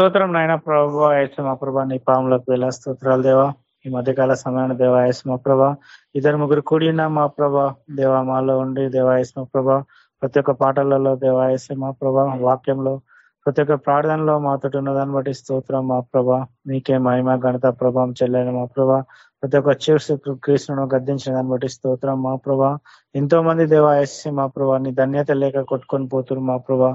స్తోత్రం నాయన ప్రభా యేసు మా ప్రభా నీ పాములకు వేల స్తోత్రాలు దేవా. ఈ మధ్యకాల సమయాన్ని దేవా యేసు మా ప్రభా. ఇద్దరు ముగ్గురు కూడిన మా ప్రభా దేవా మాలో ఉండి దేవా యేసు మా ప్రభా. ప్రతి ఒక్క పాటలలో దేవా యేసు మా ప్రభా వాక్యంలో ప్రతి ఒక్క ప్రార్థనలో మాతో ఉన్నదాన్ని బట్టి స్తోత్రం మా ప్రభా. మీకే మహిమ ఘనత ప్రభావం చెల్లెని మా ప్రభా. ప్రతి ఒక్క చేర్సు కృష్ణను గద్దించిన దాన్ని బట్టి స్తోత్రం మా ప్రభా. ఎంతో మంది దేవాయస్సి మా ప్రభా నీ ధన్యత లేక కొట్టుకొని పోతున్నారు మా ప్రభా.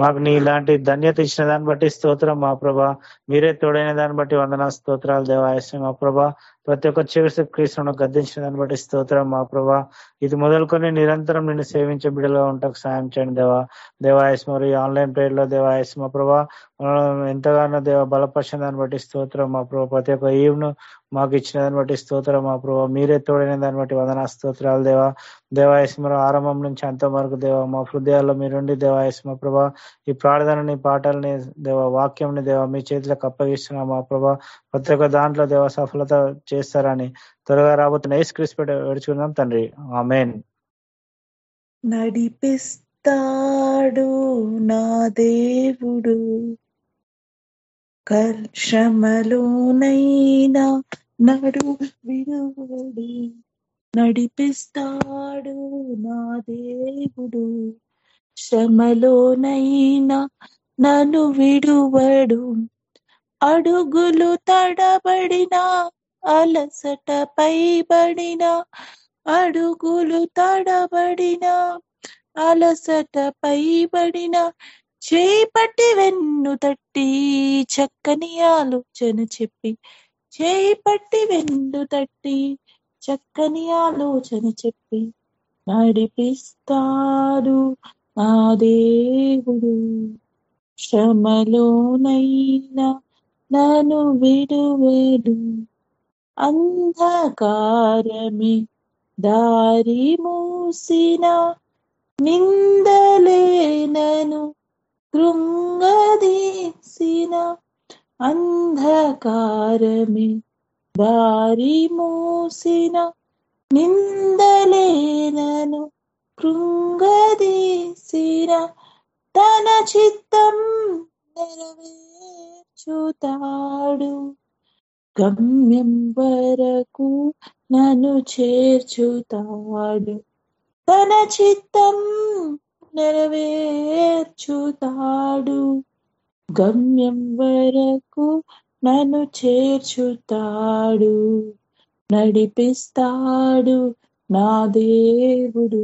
మాకు నీ ఇలాంటి ధన్యత ఇచ్చిన దాన్ని బట్టి స్తోత్రం మా ప్రభా. మీరే తోడైన దాన్ని బట్టి వందనా స్తోత్రాలు దేవాయస్సి మా ప్రభా. ప్రతి ఒక్క చివరి క్రీస్తును గద్దించిన దాన్ని బట్టి స్తోత్రం మా ప్రభా. ఇది మొదలుకొని నిరంతరం నిన్ను సేవించే బిడ్డలుగా ఉంటాకు సాయం చేయండి దేవా. దేవాయస్ మరి ఆన్లైన్ ప్రేయర్లో దేవాయస్ మా ప్రభా. ఎంతగానో దేవ బలపరిచిన దాన్ని బట్టి స్తోత్రం మా ప్రభా. ప్రతి ఒక్క ఈవ్ను మాకు ఇచ్చిన దాన్ని బట్టి స్తోత్రం మా ప్రభా. మీరే తోడైన దాన్ని బట్టి వందనా స్తోత్రాలు దేవా. దేవాయస్మ ఆరంభం నుంచి అంత వరకు దేవ మా హృదయాల్లో మీరుండి దేవాయస్మ ప్రభా ఈ ప్రార్థనని పాటల్ని దేవ వాక్యంని దేవ మీ చేతిలో అప్పగిస్తున్నా మా ప్రభా. ప్రతి ఒక్క దాంట్లో దేవ సఫలత చేస్తారని త్వరగా రాబోతున్న ఏసు క్రిస్ విడుచుకుందాం తండ్రి. ఆ మెయిన్ నడిపిస్తాడు నా దేవుడు కర్షమలోనైనా నడు వినవడు నడిపిస్తాడు నా దేవుడు. శ్రమలోనైనా నన్ను విడువడు. అడుగులు తడబడిన అలసట పైబడిన అడుగులు తడబడిన అలసట పైబడిన చేపట్టి వెన్ను తట్టి చక్కని ఆలోచన చెప్పి చేపట్టి వెన్ను తట్టి చక్కని ఆలోచన చెప్పి నడిపిస్తాడు నా దేవుడు. శ్రమలోనైనా నన్ను విడువేడు. అంధకారమే దారి మూసిన నిందలేనను కృంగదీసిన అంధకారమే దారి మూసిన నిందలేనను కృంగదీసిన తన చిత్తం నెరవేర్చుతాడు. గమ్యం వరకు నన్ను చేర్చుతాడు. తన చిత్తం నెరవేర్చుతాడు. గమ్యం వరకు నన్ను చేర్చుతాడు నడిపిస్తాడు నా దేవుడు.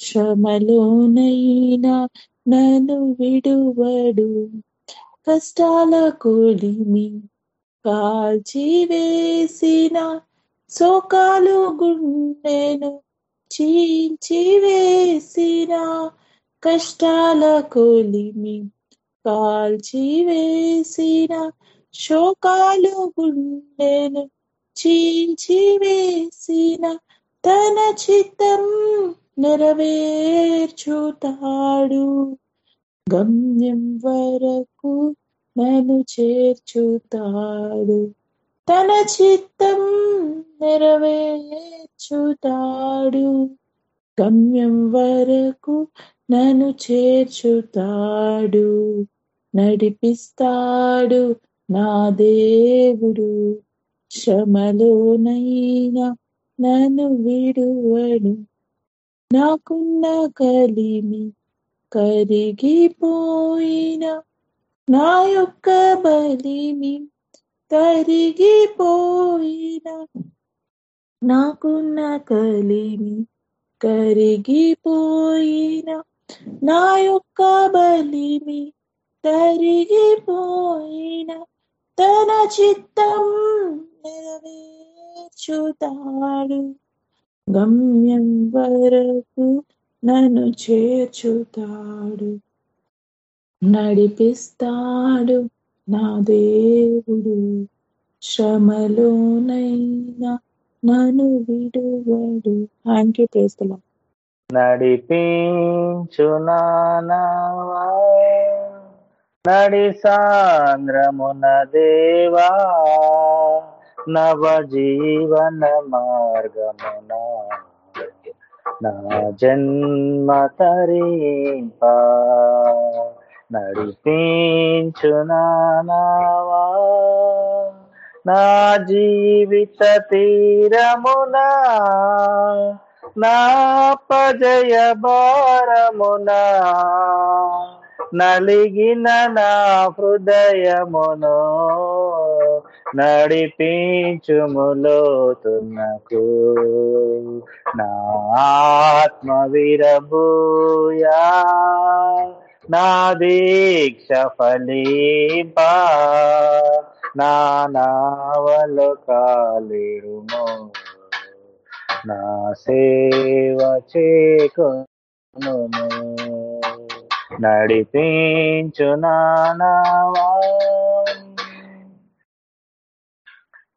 శ్రమలోనైనా నన్ను విడువడు కష్టాల కొలిమి కాల్చి వేసిన సోకాలు గుండెను చీల్చి వేసిన కష్టాల కొలిమి కాల్చి వేసిన శోకాలు గుండెను చీల్చి వేసిన తన చిత్తం నెరవేర్చుతాడు. గమ్యం వరకు నన్ను చేర్చుతాడు. తన చిత్తం నెరవేర్చుతాడు. గమ్యం వరకు నన్ను చేర్చుతాడు. నడిపిస్తాడు నా దేవుడు శ్రమలోనైనా నన్ను విడువడు. నాకున్న కలిమి కరిగిపోయిన నా యొక్క బలిమి కరిగిపోయిన నాకున్న కలిమి కరిగిపోయిన నా యొక్క బలిమి కరిగిపోయిన తన చిత్తం నెరవేర్చుతాడు. గమ్యం వరకు నన్ను చేర్చుతాడు. నడిపిస్తాడు నా దేవుడు. శ్రమలోనైనా నన్ను విడువడు. థ్యాంక్ యూ ప్రేస్తలా నడిపించు నడి సాంద్రమున దేవా నవ జీవన మార్గమున. నా జన్మ తరింప నడిపించు నానావా నా జీవిత తీరమున నా పజయ భారమునా. నలిగిన నా హృదయమును నడిపించుములోతున్నకు. నా ఆత్మ విరబూయా నా దీక్ష ఫలింపా నా నావలు కాలిరుము నా సేవ చేకొను నడిపించు నానావా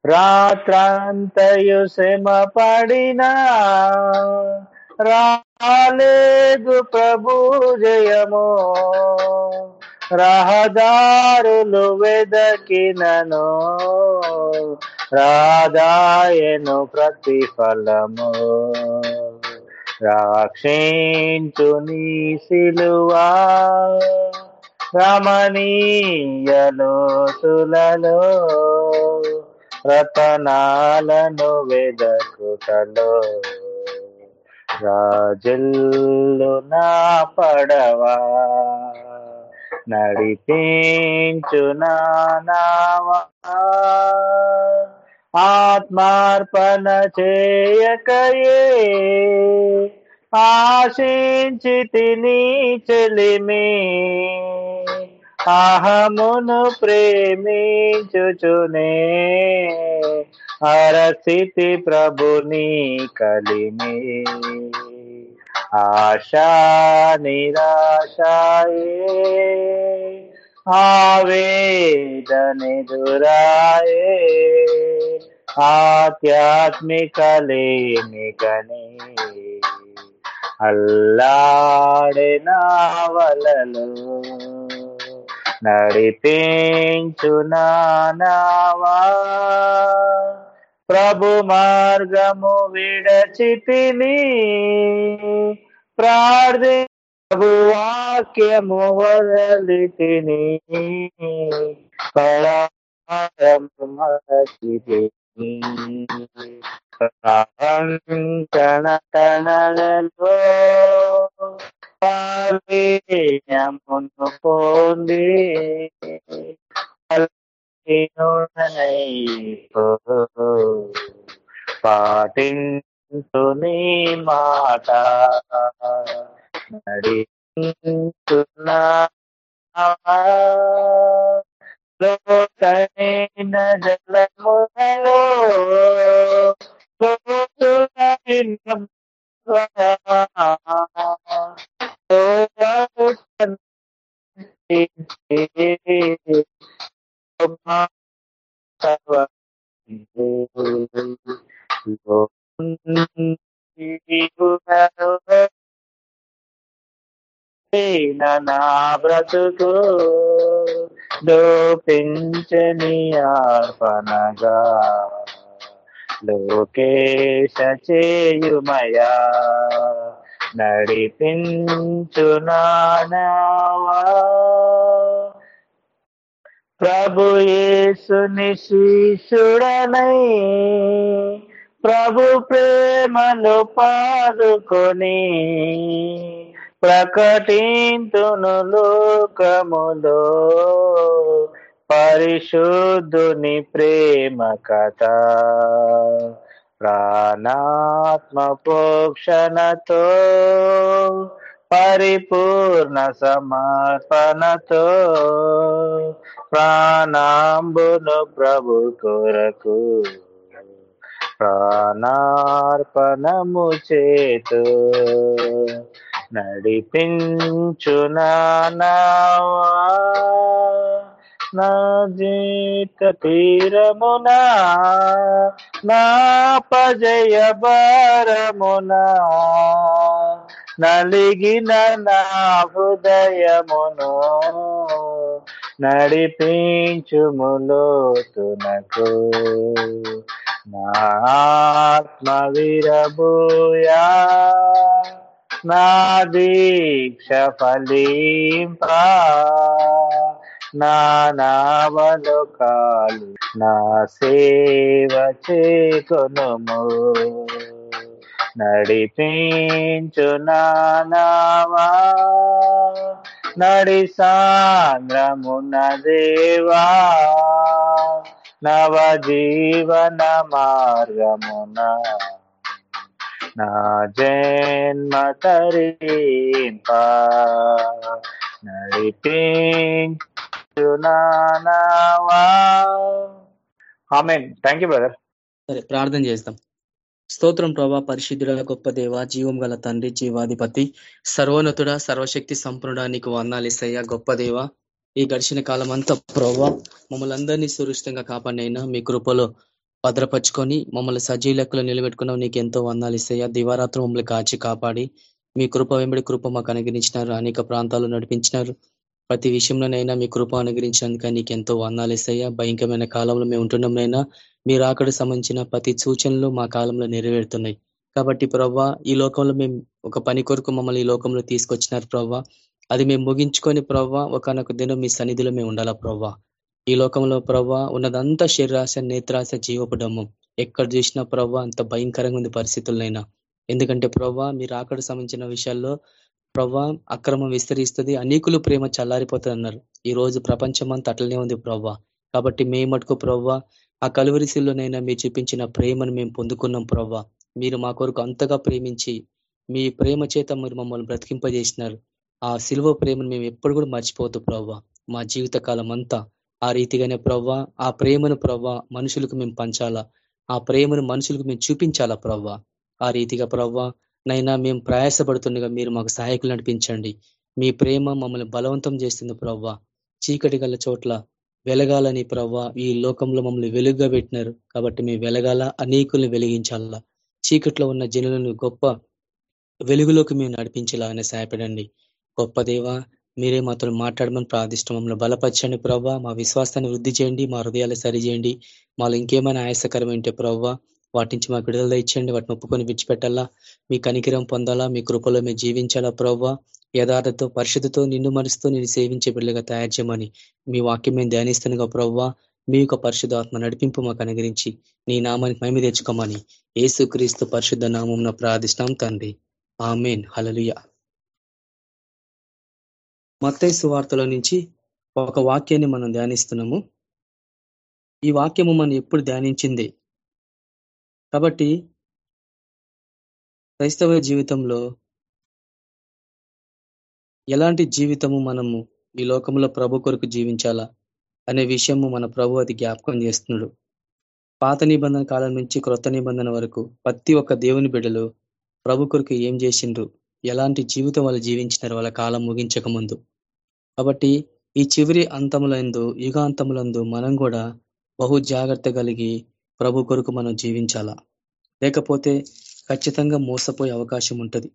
రాత్రంతయు శ్రమ పడినా రాలేదు ప్రభు జయము. రహదారులు వెదకినను రాధాయను ప్రతిఫలము. రాక్షించు నీ సిలువా రమణీయలోతులలో రతనాలను వెదకుటలో. రాజుల్లు నా పడవా నడిపించు నానావా ఆత్మార్పణ చేయకయే ఆశించి తిని చెలిమే అహమును ప్రేమించుచునే అరస్థితి ప్రభుని కలిమే ఆశా నిరాశాయే ఆవేదనెదురాయే ఆధ్యాత్మిక లేనికని అల్లాడే నావలలో నడిపించు నానావా ప్రభు మార్గము విడచితిని ప్రార్థి వాక్యము వదలితిని పరారము పావేయమును పొంది పాటించు నీ మాట. లోకైన జలములలో లోతులైన నా బ్రతుకు దోపించని ఆర్పణగా. లోకేశ చేయుమయా నడిపించు నానావా. ప్రభు యేసుని శిష్యుడనై ప్రభు ప్రేమలో పాదుకొని ప్రకటింతును లోకములో పరిశుద్ధుని ప్రేమ కథ. ప్రాణాత్మ పోక్షణతో పరిపూర్ణ సమర్పణతో ప్రాణాంబును ప్రభు కొరకు ప్రాణార్పణము చేతు. నడిపించు నా జీత తీరమునా. నా పజయ భారమునా. నలిగిన నా హృదయమును నడిపించుములోతునకు నా ఆత్మ విరబోయా. నా దీక్ష ఫలింప నా నా సేవ చేకొనుము. నడిపించు నానావా నడి సాంద్రమున దేవా నవ జీవన మార్గమున నా జన్మ తరింప నడిపించు ఆమెన్. థ్యాంక్ యూ బ్రదర్ సరే ప్రార్థన చేస్తాం. స్తోత్రం ప్రభా పరిశుద్ధుల గొప్ప దేవ జీవం గల తండ్రి జీవాధిపతి సర్వోన్నతుడ సర్వశక్తి సంపన్నుడా నీకు వర్ణాలిసయ్య గొప్ప దేవ ఈ గడిచిన కాలం అంతా ప్రభా మమ్మల్ని అందరినీ సురక్షితంగా కాపాడినైనా మీ కృపలో భద్రపరుచుకొని మమ్మల్ని సజీవ లెక్కలు నిలబెట్టుకున్నావు. నీకు ఎంతో వందాలు ఇస్తాయా? దివారాత్రం మమ్మల్ని కాచి కాపాడి మీ కృప వెంబడి కృప మాకు అనుగ్రహించినారు. అనేక ప్రాంతాలు నడిపించినారు. ప్రతి విషయంలోనైనా మీ కృప అనుగ్రహించినందుక నీకు ఎంతో వందాలు ఇస్తాయా? భయంకరమైన కాలంలో మేము ఉంటున్నాంనైనా మీరు అక్కడ సంబంధించిన ప్రతి సూచనలు మా కాలంలో నెరవేరుతున్నాయి. కాబట్టి ప్రవ్వా ఈ లోకంలో మేము ఒక పని కొరకు మమ్మల్ని ఈ లోకంలో తీసుకొచ్చినారు ప్రవ్వా. అది మేము ముగించుకొని ప్రవ్వా ఒకనొక దినం మీ సన్నిధిలో మేము ఉండాలా ప్రవ్వా? ఈ లోకంలో ప్రభా ఉన్నదంతా శరీరాశ నేత్రాశ జీవపడము ఎక్కడ చూసినా ప్రభా అంత భయంకరంగా ఉంది పరిస్థితులైనా. ఎందుకంటే ప్రభా మీరు అక్కడ సంబంధించిన విషయాల్లో ప్రభా అక్రమం విస్తరిస్తుంది అనేకులు ప్రేమ చల్లారిపోతుంది అన్నారు ఈ రోజు ప్రపంచం అంతా అట్లనే ఉంది ప్రభా. కాబట్టి మేము మటుకు ప్రవ్వా ఆ కలువరిశిల్లోనైనా మీరు చూపించిన ప్రేమను మేము పొందుకున్నాం ప్రవ్వా మీరు మా కొరకు అంతగా ప్రేమించి మీ ప్రేమ చేత మీరు మమ్మల్ని బ్రతికింపజేసినారు. ఆ సిల్వ ప్రేమను మేము ఎప్పుడు కూడా మర్చిపోతూ ప్రవ్వా మా జీవిత కాలం అంతా ఆ రీతిగానే ప్రవ్వా ఆ ప్రేమను ప్రవ్వా మనుషులకు మేము పంచాలా? ఆ ప్రేమను మనుషులకు మేము చూపించాలా ప్రవ్వా? ఆ రీతిగా ప్రవ్వా నైనా మేము ప్రయాసపడుతుండగా మీరు మాకు సహాయకులు నడిపించండి. మీ ప్రేమ మమ్మల్ని బలవంతం చేస్తుంది ప్రవ్వా. చీకటి గల చోట్ల వెలగాలని ప్రవ్వా ఈ లోకంలో మమ్మల్ని వెలుగుగా పెట్టినారు. కాబట్టి మేము వెలగాల అనేకుల్ని వెలిగించాలా? చీకట్లో ఉన్న జనులను గొప్ప వెలుగులోకి మేము నడిపించాలని సహాయపడండి. గొప్ప దేవ మీరే మాతో మాట్లాడమని ప్రార్థిష్టమంలో బలపరచండి ప్రవ్వా మా విశ్వాసాన్ని వృద్ధి చేయండి. మా హృదయాలు సరిచేయండి మాలో ఇంకేమైనా ఆయాసకరమైంటే ప్రవ్వా వాటి నుంచి మాకు విడుదల ఇచ్చండి వాటిని ఒప్పుకొని విడిచిపెట్టాలా? మీ కనికిరం పొందాలా? మీ కృపలో మేము జీవించాలా ప్రవ్వా యథార్థతో పరిశుద్ధతో నిన్ను మనసుతో నేను సేవించే బిడ్డగా తయారు చేయమని మీ వాక్యం మేము ధ్యానిస్తానుగా ప్రవ్వా మీ యొక్క పరిశుద్ధ ఆత్మ నడిపింపు మాకు అనుగరించి నీ నామానికి మేము తెచ్చుకోమని ఏసుక్రీస్తు పరిశుద్ధ నామం ప్రార్థిష్టాం తండ్రి. ఆమెన్. హలలుయా మత్తై సువార్తలో నుంచి ఒక వాక్యాన్ని మనం ధ్యానిస్తున్నాము. ఈ వాక్యము మనం ఎప్పుడు ధ్యానించింది? కాబట్టి క్రైస్తవ జీవితంలో ఎలాంటి జీవితము మనము ఈ లోకంలో ప్రభు కొరకు జీవించాలా అనే విషయము మన ప్రభు అది జ్ఞాపకం చేస్తున్నాడు. పాత నిబంధన కాలం నుంచి క్రొత్త నిబంధన వరకు ప్రతి ఒక్క దేవుని బిడ్డలు ప్రభు కొరకు ఏం చేసిండ్రు? ఎలాంటి జీవితం వాళ్ళు జీవించినారు వాళ్ళ కాలం ముగించక ముందు? కాబట్టి ఈ చివరి అంతములందు యుగాంతములందు మనం కూడా బహు జాగ్రత్త కలిగి ప్రభు కొరకు మనం జీవించాలా? లేకపోతే ఖచ్చితంగా మోసపోయే అవకాశం ఉంటుంది.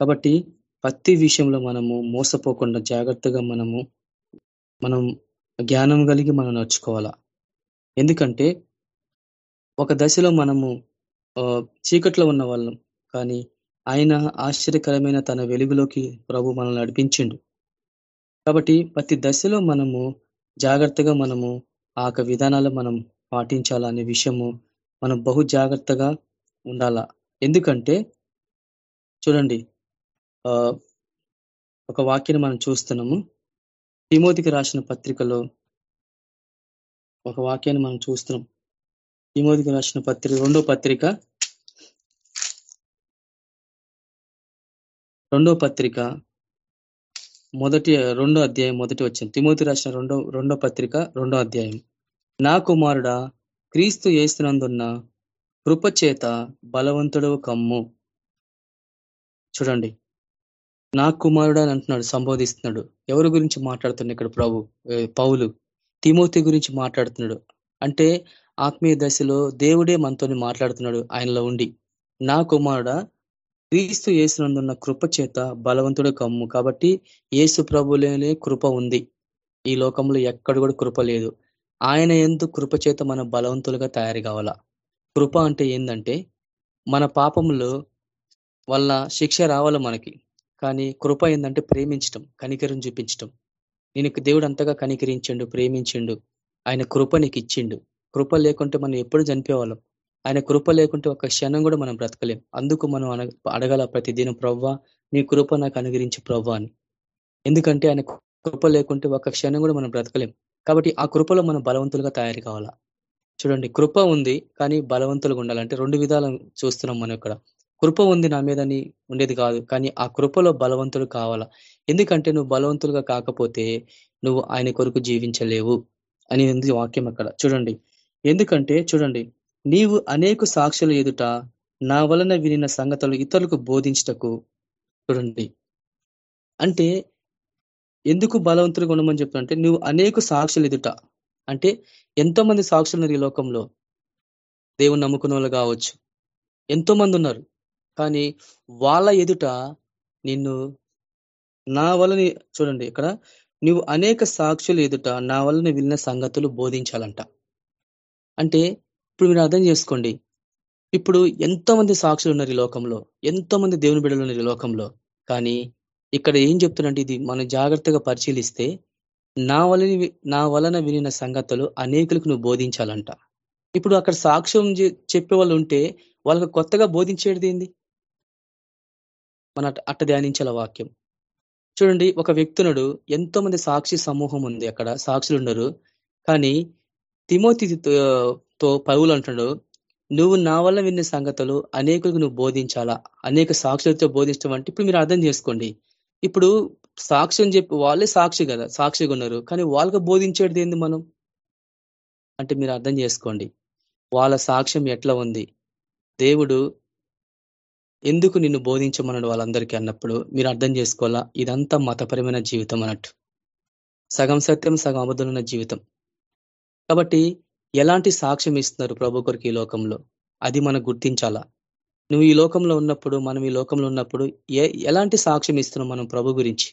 కాబట్టి ప్రతి విషయంలో మనము మోసపోకుండా జాగ్రత్తగా మనము మనం జ్ఞానం కలిగి మనం నడుచుకోవాలా? ఎందుకంటే ఒక దశలో మనము చీకట్లో ఉన్న వాళ్ళం కానీ ఆయన ఆశ్చర్యకరమైన తన వెలుగులోకి ప్రభు మనల్ని నడిపించిండు. కాబట్టి ప్రతి దశలో మనము జాగ్రత్తగా మనము ఆ విధానాలు మనం పాటించాలనే విషయము మనం బహు జాగ్రత్తగా ఉండాలా. ఎందుకంటే చూడండి ఒక వాక్యాన్ని మనం చూస్తున్నాము. తిమోతికి రాసిన పత్రికలో ఒక వాక్యాన్ని మనం చూస్తున్నాం. తిమోతికి రాసిన పత్రిక రెండో పత్రిక రెండో పత్రిక మొదటి రెండో అధ్యాయం మొదటి వచ్చింది తిమోతి రాసిన రెండో రెండో పత్రిక రెండో అధ్యాయం. నా కుమారుడా క్రీస్తు చేస్తున్నందున్న కృపచేత బలవంతుడు కమ్ము. చూడండి. నా కుమారుడు అని అంటున్నాడు సంబోధిస్తున్నాడు. ఎవరి గురించి మాట్లాడుతున్నాడు ఇక్కడ ప్రభు పౌలు? తిమోతి గురించి మాట్లాడుతున్నాడు. అంటే ఆత్మీయ దశలో దేవుడే మనతో మాట్లాడుతున్నాడు ఆయనలో ఉండి. నా కుమారుడ క్రీస్తు యేసునందున్న కృప చేత బలవంతుడు కమ్ము. కాబట్టి యేసు ప్రభులేనే కృప ఉంది. ఈ లోకంలో ఎక్కడ కూడా కృప లేదు. ఆయన ఎందు కృప చేత మన బలవంతులుగా తయారు కావాలా. కృప అంటే ఏంటంటే మన పాపంలో వల్ల శిక్ష రావాలి మనకి. కానీ కృప ఏంటంటే ప్రేమించటం కనికరం చూపించటం. నేను దేవుడు అంతగా కనికరించిండు ప్రేమించిండు. ఆయన కృప నీకు ఇచ్చిండు. కృప లేకుంటే మనం ఎప్పుడు చనిపోవాలం ఆయన కృప లేకుంటే ఒక క్షణం కూడా మనం బ్రతకలేం. అందుకు మనం అడగల ప్రతిదినం ప్రవ్వా నీ కృప నాకు అనుగరించి ప్రవ్వా అని. ఎందుకంటే ఆయన కృప లేకుంటే ఒక క్షణం కూడా మనం బ్రతకలేం. కాబట్టి ఆ కృపలో మనం బలవంతులుగా తయారు కావాలా? చూడండి కృప ఉంది కానీ బలవంతులుగా ఉండాలంటే రెండు విధాలు చూస్తున్నాం మనం ఇక్కడ. కృప ఉంది నా మీదని ఉండేది కాదు కానీ ఆ కృపలో బలవంతులు కావాలా? ఎందుకంటే నువ్వు బలవంతులుగా కాకపోతే నువ్వు ఆయన కొరకు జీవించలేవు అని వాక్యం అక్కడ. చూడండి ఎందుకంటే చూడండి నీవు అనేక సాక్షుల ఎదుట నా వలన వినిన సంగతులు ఇతరులకు బోధించటకు చూడండి అంటే ఎందుకు బలవంతులుగా ఉండమని చెప్తున్నంటే నువ్వు అనేక సాక్షులు ఎదుట అంటే ఎంతో మంది సాక్షులు ఈ లోకంలో. దేవుని నమ్ముకున్న వాళ్ళు కావచ్చు. ఎంతో మంది ఉన్నారు. కానీ వాళ్ళ ఎదుట నిన్ను నా వలని చూడండి ఇక్కడ. నువ్వు అనేక సాక్షులు ఎదుట నా వలన విన్న సంగతులు బోధించాలంట. అంటే ఇప్పుడు మీరు అర్థం చేసుకోండి. ఇప్పుడు ఎంతో మంది సాక్షులు ఉన్నారు ఈ లోకంలో. ఎంతో మంది దేవుని బిడ్డలు ఉన్నారు ఈ లోకంలో. కానీ ఇక్కడ ఏం చెప్తున్నట్టు ఇది మనం జాగ్రత్తగా పరిశీలిస్తే నా వలని నా వలన వినిన సంగతులు అనేకులకు నువ్వు బోధించాలంట. ఇప్పుడు అక్కడ సాక్ష్యం చెప్పే వాళ్ళు ఉంటే వాళ్ళకి కొత్తగా బోధించేది ఏంది? మన అట్ట ధ్యానించాల వాక్యం. చూడండి ఒక వ్యక్తునుడు ఎంతో మంది సాక్షి సమూహం ఉంది అక్కడ. సాక్షులు ఉన్నారు. కానీ తిమోతితో పరువులు అంటున్నాడు నువ్వు నా వల్ల విన్న సంగతులు అనేకులకు నువ్వు బోధించాలా? అనేక సాక్షులతో బోధించడం అంటే ఇప్పుడు మీరు అర్థం చేసుకోండి. ఇప్పుడు సాక్ష్యం చెప్పి వాళ్ళే సాక్షి కదా సాక్షిగా ఉన్నారు. కానీ వాళ్ళకి బోధించేది ఏంది మనం? అంటే మీరు అర్థం చేసుకోండి. వాళ్ళ సాక్ష్యం ఎట్లా ఉంది? దేవుడు ఎందుకు నిన్ను బోధించమన్నాడు వాళ్ళందరికీ అన్నప్పుడు మీరు అర్థం చేసుకోవాలా? ఇదంతా మతపరమైన జీవితం అన్నట్టు. సగం సత్యం సగం అబద్ధం జీవితం. కాబట్టి ఎలాంటి సాక్ష్యం ఇస్తున్నారు ప్రభు కొరకు ఈ లోకంలో? అది మనం గుర్తించాలా? నువ్వు ఈ లోకంలో ఉన్నప్పుడు మనం ఈ లోకంలో ఉన్నప్పుడు ఎలాంటి సాక్ష్యం ఇస్తున్నాం మనం ప్రభు గురించి?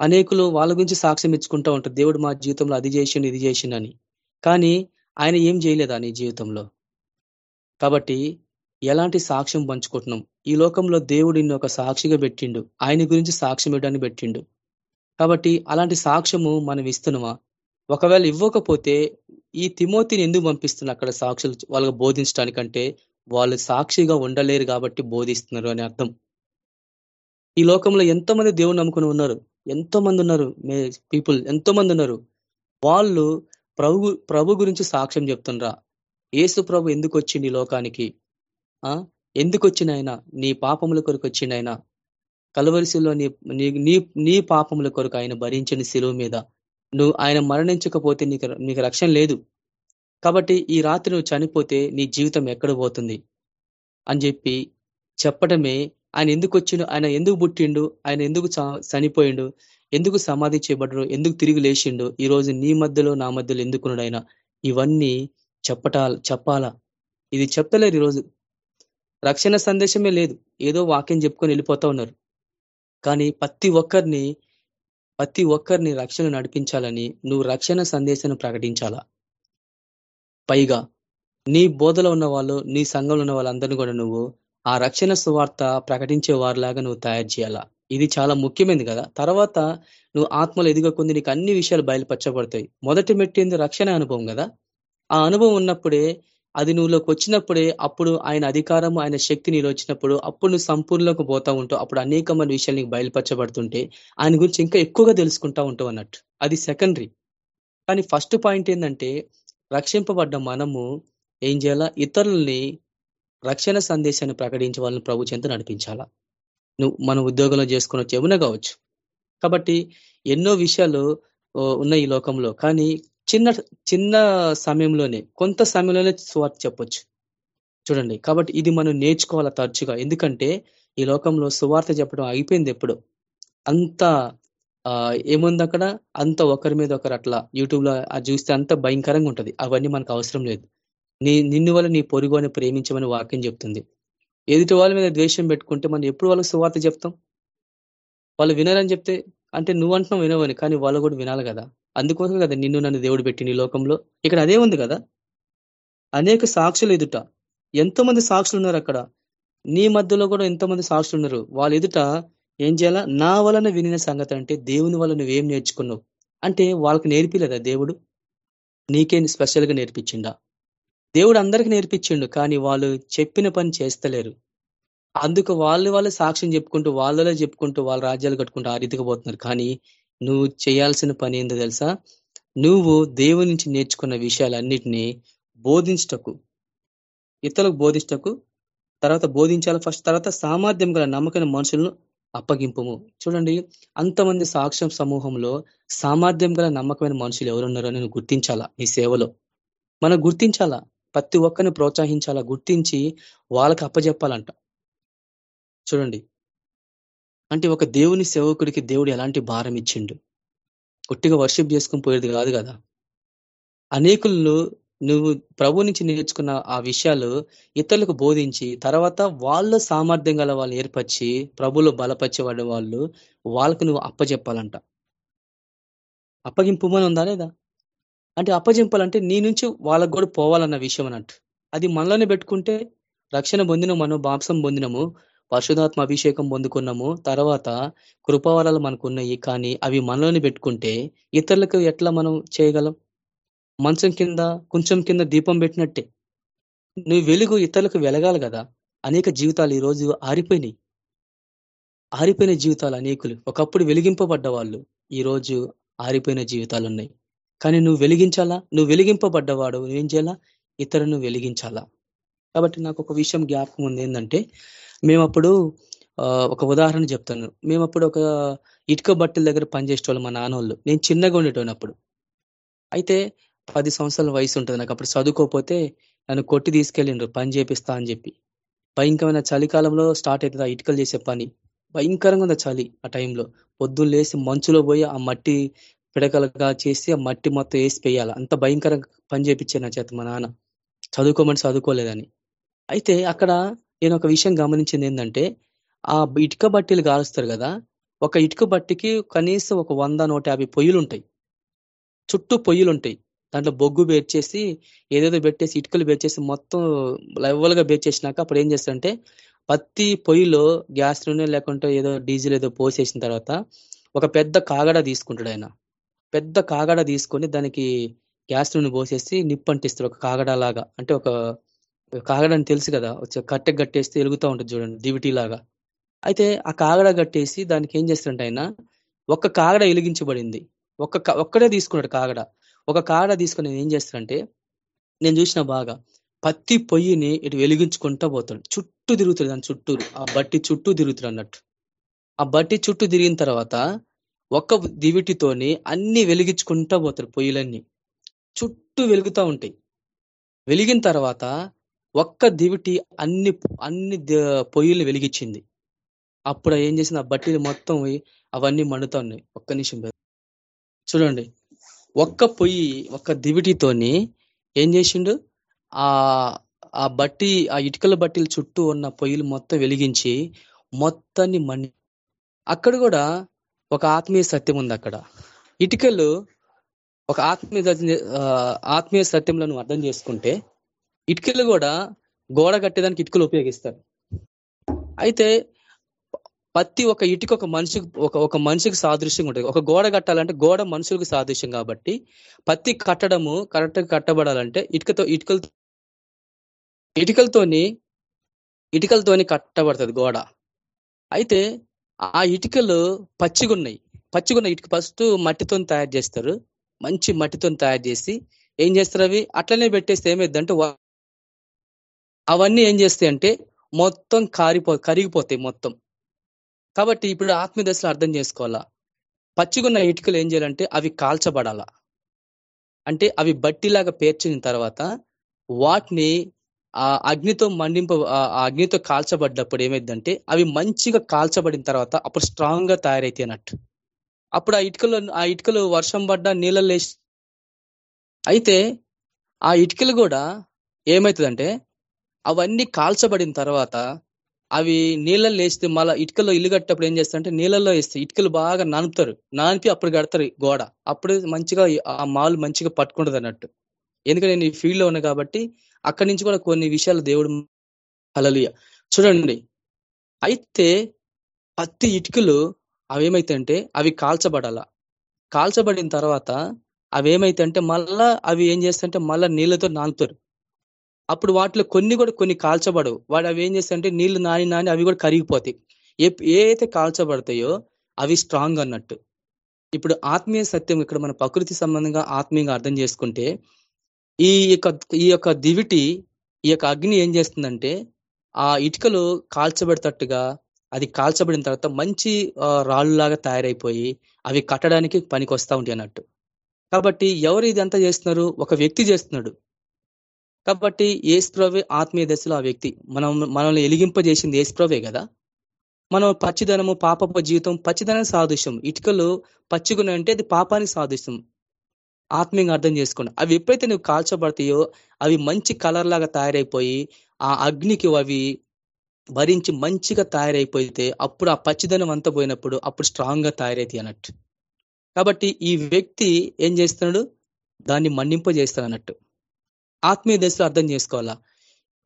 అనేకులు వాళ్ళ గురించి సాక్ష్యం ఇచ్చుకుంటూ ఉంటారు. దేవుడు మా జీవితంలో అది చేసిండు ఇది చేసిండని కానీ ఆయన ఏం చేయలేదా నీ జీవితంలో? కాబట్టి ఎలాంటి సాక్ష్యం పంచుకుంటున్నాం? ఈ లోకంలో దేవుడు నిన్ను ఒక సాక్షిగా పెట్టిండు. ఆయన గురించి సాక్ష్యం ఇవ్వడానికి పెట్టిండు. కాబట్టి అలాంటి సాక్ష్యము మనం ఇస్తున్నామా? ఒకవేళ ఇవ్వకపోతే ఈ తిమోతిని ఎందుకు పంపిస్తున్న అక్కడ సాక్షులు వాళ్ళకి బోధించడానికంటే వాళ్ళు సాక్షిగా ఉండలేరు కాబట్టి బోధిస్తున్నారు అని అర్థం. ఈ లోకంలో ఎంతోమంది దేవుని నమ్ముకుని ఉన్నారు? ఎంతో మంది ఉన్నారు పీపుల్ ఎంతో మంది ఉన్నారు? వాళ్ళు ప్రభు ప్రభు గురించి సాక్ష్యం చెప్తుండ్రా. ఏసు ప్రభు ఎందుకు వచ్చింది ఈ లోకానికి? ఎందుకు వచ్చిన ఆయన? నీ పాపముల కొరకు వచ్చిండయన కలవరిశిలో నీ నీ నీ పాపముల కొరకు ఆయన భరించిన శిలువు మీద. నువ్వు ఆయన మరణించకపోతే నీకు నీకు రక్షణ లేదు. కాబట్టి ఈ రాత్రి నువ్వు చనిపోతే నీ జీవితం ఎక్కడ పోతుంది? అని చెప్పి చెప్పడమే ఆయన ఎందుకు వచ్చిండు ఆయన ఎందుకు పుట్టిండు ఆయన ఎందుకు చనిపోయిండు ఎందుకు సమాధి చేయబడ్డరు ఎందుకు తిరిగి లేచిండు ఈ రోజు నీ మధ్యలో నా మధ్యలో ఎందుకున్నాడు ఆయన? ఇవన్నీ చెప్పటాల చెప్పాలా? ఇది చెప్తలేరు ఈరోజు రక్షణ సందేశమే లేదు. ఏదో వాక్యం చెప్పుకొని వెళ్ళిపోతా ఉన్నారు. కానీ ప్రతి ఒక్కరిని ప్రతి ఒక్కరిని రక్షణ నడిపించాలని నువ్వు రక్షణ సందేశాన్ని ప్రకటించాలా? పైగా నీ బోధలో ఉన్న వాళ్ళు నీ సంఘంలో ఉన్న వాళ్ళందరినీ కూడా నువ్వు ఆ రక్షణ సువార్త ప్రకటించే వారిలాగా నువ్వు తయారు చేయాలా? ఇది చాలా ముఖ్యమైనది కదా. తర్వాత నువ్వు ఆత్మలు ఎదుగకుంది నీకు అన్ని విషయాలు బయలుపరచబడతాయి. మొదటి మెట్టింది రక్షణ అనుభవం కదా. ఆ అనుభవం ఉన్నప్పుడే అది నువ్వులోకి వచ్చినప్పుడే అప్పుడు ఆయన అధికారం ఆయన శక్తి నీలో వచ్చినప్పుడు అప్పుడు నువ్వు సంపూర్ణలోకి పోతా ఉంటావు. అప్పుడు అనేకమైన విషయాలు నీకు బయలుపరచబడుతుంటే ఆయన గురించి ఇంకా ఎక్కువగా తెలుసుకుంటా ఉంటావు అన్నట్టు. అది సెకండరీ కానీ ఫస్ట్ పాయింట్ ఏంటంటే రక్షింపబడ్డ మనము ఏం చేయాలా? ఇతరుల్ని రక్షణ సందేశాన్ని ప్రకటించే వాళ్ళని ప్రభు చెంత నడిపించాలా? నువ్వు మన ఉద్యోగంలో చేసుకున్న చెవున కావచ్చు. కాబట్టి ఎన్నో విషయాలు ఉన్న ఈ లోకంలో. కానీ చిన్న చిన్న సమయంలోనే కొంత సమయంలోనే సువార్త చెప్పొచ్చు. చూడండి కాబట్టి ఇది మనం నేర్చుకోవాలి తరచుగా. ఎందుకంటే ఈ లోకంలో సువార్త చెప్పడం అయిపోయింది ఎప్పుడు. అంత ఏముంది అక్కడ? అంత ఒకరి మీద ఒకరు అట్లా యూట్యూబ్లో అది చూస్తే అంత భయంకరంగా ఉంటుంది. అవన్నీ మనకు అవసరం లేదు. నీ నిన్ను వల్ల నీ పొరుగు అని ప్రేమించమని వాక్యం చెప్తుంది. ఎదుటి వాళ్ళ మీద ద్వేషం పెట్టుకుంటే మనం ఎప్పుడు వాళ్ళకి సువార్త చెప్తాం? వాళ్ళు వినరని చెప్తే అంటే నువ్వు అంటున్నావు వినవని కానీ వాళ్ళు కూడా వినాలి కదా. అందుకోసం కదా నిన్ను నన్ను దేవుడు పెట్టి ఈ లోకంలో. ఇక్కడ అదే ఉంది కదా? అనేక సాక్షులు ఎదుట ఎంతో మంది సాక్షులు ఉన్నారు అక్కడ. నీ మధ్యలో కూడా ఎంతమంది సాక్షులు ఉన్నారు. వాళ్ళ ఎదుట ఏం చేయాలా? నా వలన వినిన సంగతి అంటే దేవుని వల్ల నువ్వేం నేర్చుకున్నావు? అంటే వాళ్ళకి నేర్పిలేదా దేవుడు? నీకే స్పెషల్గా నేర్పించిండా? దేవుడు అందరికి నేర్పించిండు కానీ వాళ్ళు చెప్పిన పని చేస్తలేరు. అందుకు వాళ్ళు వాళ్ళు సాక్ష్యం చెప్పుకుంటూ వాళ్ళలో చెప్పుకుంటూ వాళ్ళ రాజ్యాలు కట్టుకుంటూ ఆ రీతికి పోతున్నారు. కానీ నువ్వు చేయాల్సిన పని ఏందో తెలుసా? నువ్వు దేవుని నుంచి నేర్చుకున్న విషయాలన్నిటినీ బోధించటకు. ఇతరులకు బోధించటకు తర్వాత బోధించాలి ఫస్ట్ తర్వాత సామర్థ్యం గల నమ్మకమైన మనుషులను అప్పగింపము. చూడండి అంతమంది సాక్ష్యం సమూహంలో సామర్థ్యం గల నమ్మకమైన మనుషులు ఎవరున్నారో నేను గుర్తించాలా? నీ సేవలో. మనం గుర్తించాలా? ప్రతి ఒక్కరిని ప్రోత్సహించాలా? గుర్తించి వాళ్ళకి అప్పజెప్పాలంట. చూడండి అంటే ఒక దేవుని సేవకుడికి దేవుడు ఎలాంటి భారం ఇచ్చిండు? ఒట్టిగా వర్షిప్ చేసుకుని పోయేది కాదు కదా? అనేకుల్లో నువ్వు ప్రభు నుంచి నేర్చుకున్న ఆ విషయాలు ఇతరులకు బోధించి తర్వాత వాళ్ళ సామర్థ్యం గల వాళ్ళు ఏర్పరిచి ప్రభులు బలపరిచేవాడి వాళ్ళు వాళ్ళకు నువ్వు అప్పచెప్పాలంట అప్పగింపుమని ఉందా లేదా? అంటే అప్పజెంపాలంటే నీ నుంచి వాళ్ళకు కూడా పోవాలన్న విషయం అన్నట్టు. అది మనలోనే పెట్టుకుంటే రక్షణ పొందిన మనం బాంసం పొందినము పరిశుధాత్మ అభిషేకం పొందుకున్నాము. తర్వాత కృపావరాలు మనకు ఉన్నాయి కానీ అవి మనలోనే పెట్టుకుంటే ఇతరులకు ఎట్లా మనం చేయగలం? మంచం కింద కొంచెం కింద దీపం పెట్టినట్టే. నువ్వు వెలుగు ఇతరులకు వెలగాలి కదా. అనేక జీవితాలు ఈ రోజు ఆరిపోయినాయి. ఆరిపోయిన జీవితాలు అనేకులు. ఒకప్పుడు వెలిగింపబడ్డ వాళ్ళు ఈ రోజు ఆరిపోయిన జీవితాలు ఉన్నాయి. కానీ నువ్వు వెలిగించాలా? నువ్వు వెలిగింపబడ్డవాడు నువ్వేం చేయాలా? ఇతరులను వెలిగించాలా? కాబట్టి నాకు ఒక విషయం జ్ఞాపకం ఉంది. ఏంటంటే మేమప్పుడు ఒక ఉదాహరణ చెప్తాను. మేమప్పుడు ఒక ఇటుక బట్టల దగ్గర పనిచేసేవాళ్ళు మా నాన్నోళ్ళు. నేను చిన్నగా ఉండేటోనప్పుడు అయితే పది సంవత్సరాల వయసు ఉంటుంది నాకు. అప్పుడు చదువుకోకపోతే నన్ను కొట్టి తీసుకెళ్ళిండ్రు. పని చేపిస్తా అని చెప్పి. భయంకరమైన చలికాలంలో స్టార్ట్ అవుతుంది ఆ ఇటుకలు చేసే పని. భయంకరంగా ఉంది చలి ఆ టైంలో. పొద్దున్న లేసి మంచులో పోయి ఆ మట్టి పిడకలుగా చేసి ఆ మట్టి మొత్తం వేసి పెయ్యాలి అంత భయంకరంగా పని చేపించాను నా చేత మా నాన్న. చదువుకోమని చదువుకోలేదని. అయితే అక్కడ నేను ఒక విషయం గమనించింది ఏంటంటే ఆ ఇటుక బట్టీలు కాలుస్తారు కదా ఒక ఇటుక బట్టికి కనీసం ఒక వంద నూట యాభై పొయ్యిలు ఉంటాయి చుట్టూ పొయ్యిలు ఉంటాయి దాంట్లో బొగ్గు బేర్చేసి ఏదేదో పెట్టేసి ఇటుకలు బేర్చేసి మొత్తం లెవెల్గా బేర్చేసినాక అప్పుడు ఏం చేస్తారంటే పత్తి పొయ్యిలో గ్యాస్ నూనె లేకుంటే ఏదో డీజిల్ ఏదో పోసేసిన తర్వాత ఒక పెద్ద కాగడ తీసుకుంటాడు ఆయన. పెద్ద కాగడ తీసుకొని దానికి గ్యాస్ నూనె పోసేసి నిప్పు అంటిస్తారు ఒక కాగడ లాగా అంటే ఒక కాగడ అని తెలుసు కదా కట్టె కట్టేస్తే ఎలుగుతూ ఉంటుంది చూడండి దివిటీ లాగా. అయితే ఆ కాగడ కట్టేసి దానికి ఏం చేస్తారంటే ఆయన ఒక్క కాగడ వెలిగించబడింది. ఒక్క ఒక్కడే తీసుకున్నాడు కాగడ. ఒక కాగడ తీసుకుని ఏం చేస్తారంటే నేను చూసిన బాగా పత్తి పొయ్యిని ఇటు వెలిగించుకుంటా పోతాడు. చుట్టూ తిరుగుతాడు దాని చుట్టూరు. ఆ బట్టి చుట్టూ తిరుగుతాడు అన్నట్టు. ఆ బట్టి చుట్టూ తిరిగిన తర్వాత ఒక్క దివిటితోని అన్ని వెలిగించుకుంటా పోతారు పొయ్యిలన్నీ. చుట్టూ వెలుగుతూ ఉంటాయి. వెలిగిన తర్వాత ఒక్క దివిటి అన్ని అన్ని పొయ్యిలు వెలిగించింది అప్పుడు ఏం చేసింది? ఆ బట్టీలు మొత్తం అవన్నీ మండుతా ఉన్నాయి. ఒక్క నిమిషం చూడండి. ఒక్క పొయ్యి ఒక్క దివిటితోని ఏం చేసిండు? ఆ ఆ బట్టి ఆ ఇటుకల బట్టీల చుట్టూ ఉన్న పొయ్యిలు మొత్తం వెలిగించి మొత్తాన్ని మండి అక్కడ కూడా ఒక ఆత్మీయ సత్యం ఉంది అక్కడ. ఇటుకలు ఒక ఆత్మీయ ఆత్మీయ సత్యంలో నువ్వు అర్థం చేసుకుంటే ఇటుకలు కూడా గోడ కట్టేదానికి ఇటుకలు ఉపయోగిస్తారు. అయితే పత్తి ఒక ఇటుక ఒక మనిషికి ఒక ఒక మనిషికి సాదృశ్యంగా ఉంటుంది. ఒక గోడ కట్టాలంటే గోడ మనుషులకు సాదృశ్యం కాబట్టి పత్తి కట్టడము కరెక్ట్ కట్టబడాలంటే ఇటుకతో ఇటుకల ఇటుకలతోని ఇటుకలతోని కట్టబడుతుంది గోడ. అయితే ఆ ఇటుకలు పచ్చిగున్నాయి. పచ్చిగున్న ఇటుక ఫస్ట్ మట్టితో తయారు చేస్తారు. మంచి మట్టితో తయారు చేసి ఏం చేస్తారు అవి? అట్లనే పెట్టేస్తే ఏమైందంటే అవన్నీ ఏం చేస్తాయి అంటే మొత్తం కారిపో కరిగిపోతాయి మొత్తం. కాబట్టి ఇప్పుడు ఆత్మీయ దశలో అర్థం చేసుకోవాలా? పచ్చిగున్న ఇటుకలు ఏం చేయాలంటే అవి కాల్చబడాలా. అంటే అవి బట్టిలాగా పేర్చిన తర్వాత వాటిని ఆ అగ్నితో మండింప అగ్నితో కాల్చబడ్డప్పుడు ఏమైందంటే అవి మంచిగా కాల్చబడిన తర్వాత అప్పుడు స్ట్రాంగ్గా తయారైతే అన్నట్టు. అప్పుడు ఆ ఇటుకలు ఆ ఇటుకలు వర్షం పడ్డ నీళ్ళలో అయితే ఆ ఇటుకలు కూడా ఏమవుతుందంటే అవన్నీ కాల్చబడిన తర్వాత అవి నీళ్ళల్లో వేస్తే మళ్ళీ ఇటుకల్లో ఇల్లు కట్టేటప్పుడు ఏం చేస్తారంటే నీళ్ళల్లో వేస్తే ఇటుకలు బాగా నానుపుతారు నానిపి అప్పుడు కడతారు గోడ. అప్పుడు మంచిగా ఆ మాలు మంచిగా పట్టుకుంటుంది అన్నట్టు. ఎందుకంటే నేను ఈ ఫీల్డ్లో ఉన్నా కాబట్టి అక్కడి నుంచి కూడా కొన్ని విషయాలు దేవుడు అలలియ చూడండి. అయితే పత్తి ఇటుకలు అవేమైతే అవి కాల్చబడాల? కాల్చబడిన తర్వాత అవి ఏమైతే మళ్ళా అవి ఏం చేస్తాయంటే మళ్ళా నీళ్ళతో నానుతారు. అప్పుడు వాటిలో కొన్ని కూడా కొన్ని కాల్చబడవు. వాడు అవి ఏం చేస్తాయంటే నీళ్ళు నాని నాని అవి కూడా కరిగిపోతాయి. ఏ అయితే కాల్చబడతాయో అవి స్ట్రాంగ్ అన్నట్టు. ఇప్పుడు ఆత్మీయ సత్యం ఇక్కడ మన ప్రకృతి సంబంధంగా ఆత్మీయంగా అర్థం చేసుకుంటే ఈ యొక్క ఈ యొక్క దివిటి ఈ యొక్క అగ్ని ఏం చేస్తుందంటే ఆ ఇటుకలు కాల్చబడేటట్టుగా అది కాల్చబడిన తర్వాత మంచి రాళ్ళులాగా తయారైపోయి అవి కట్టడానికి పనికి వస్తూ ఉంటాయి అన్నట్టు. కాబట్టి ఎవరు ఇదంతా చేస్తున్నారు? ఒక వ్యక్తి చేస్తున్నాడు. కాబట్టి ఏసుప్రవే ఆత్మీయ దశలో ఆ వ్యక్తి. మనం మనల్ని ఎలిగింపజేసింది ఏసుప్రవే కదా. మనం పచ్చిదనము పాపపు జీవితం పచ్చిదనం సాదృశ్యం. ఇటుకలు పచ్చిగున అంటే అది పాపానికి సాదృశ్యం. ఆత్మీయంగా అర్థం చేసుకోండి. అవి ఎప్పుడైతే నువ్వు కాల్చబడతాయో అవి మంచి కలర్ లాగా తయారైపోయి ఆ అగ్నికి అవి భరించి మంచిగా తయారైపోతే అప్పుడు ఆ పచ్చిదనం అంతా పోయినప్పుడు అప్పుడు స్ట్రాంగ్గా తయారైతాయి అన్నట్టు. కాబట్టి ఈ వ్యక్తి ఏం చేస్తున్నాడు? దాన్ని మన్నింపజేస్తాడు అన్నట్టు. ఆత్మీయ దశలో అర్థం చేసుకోవాలా?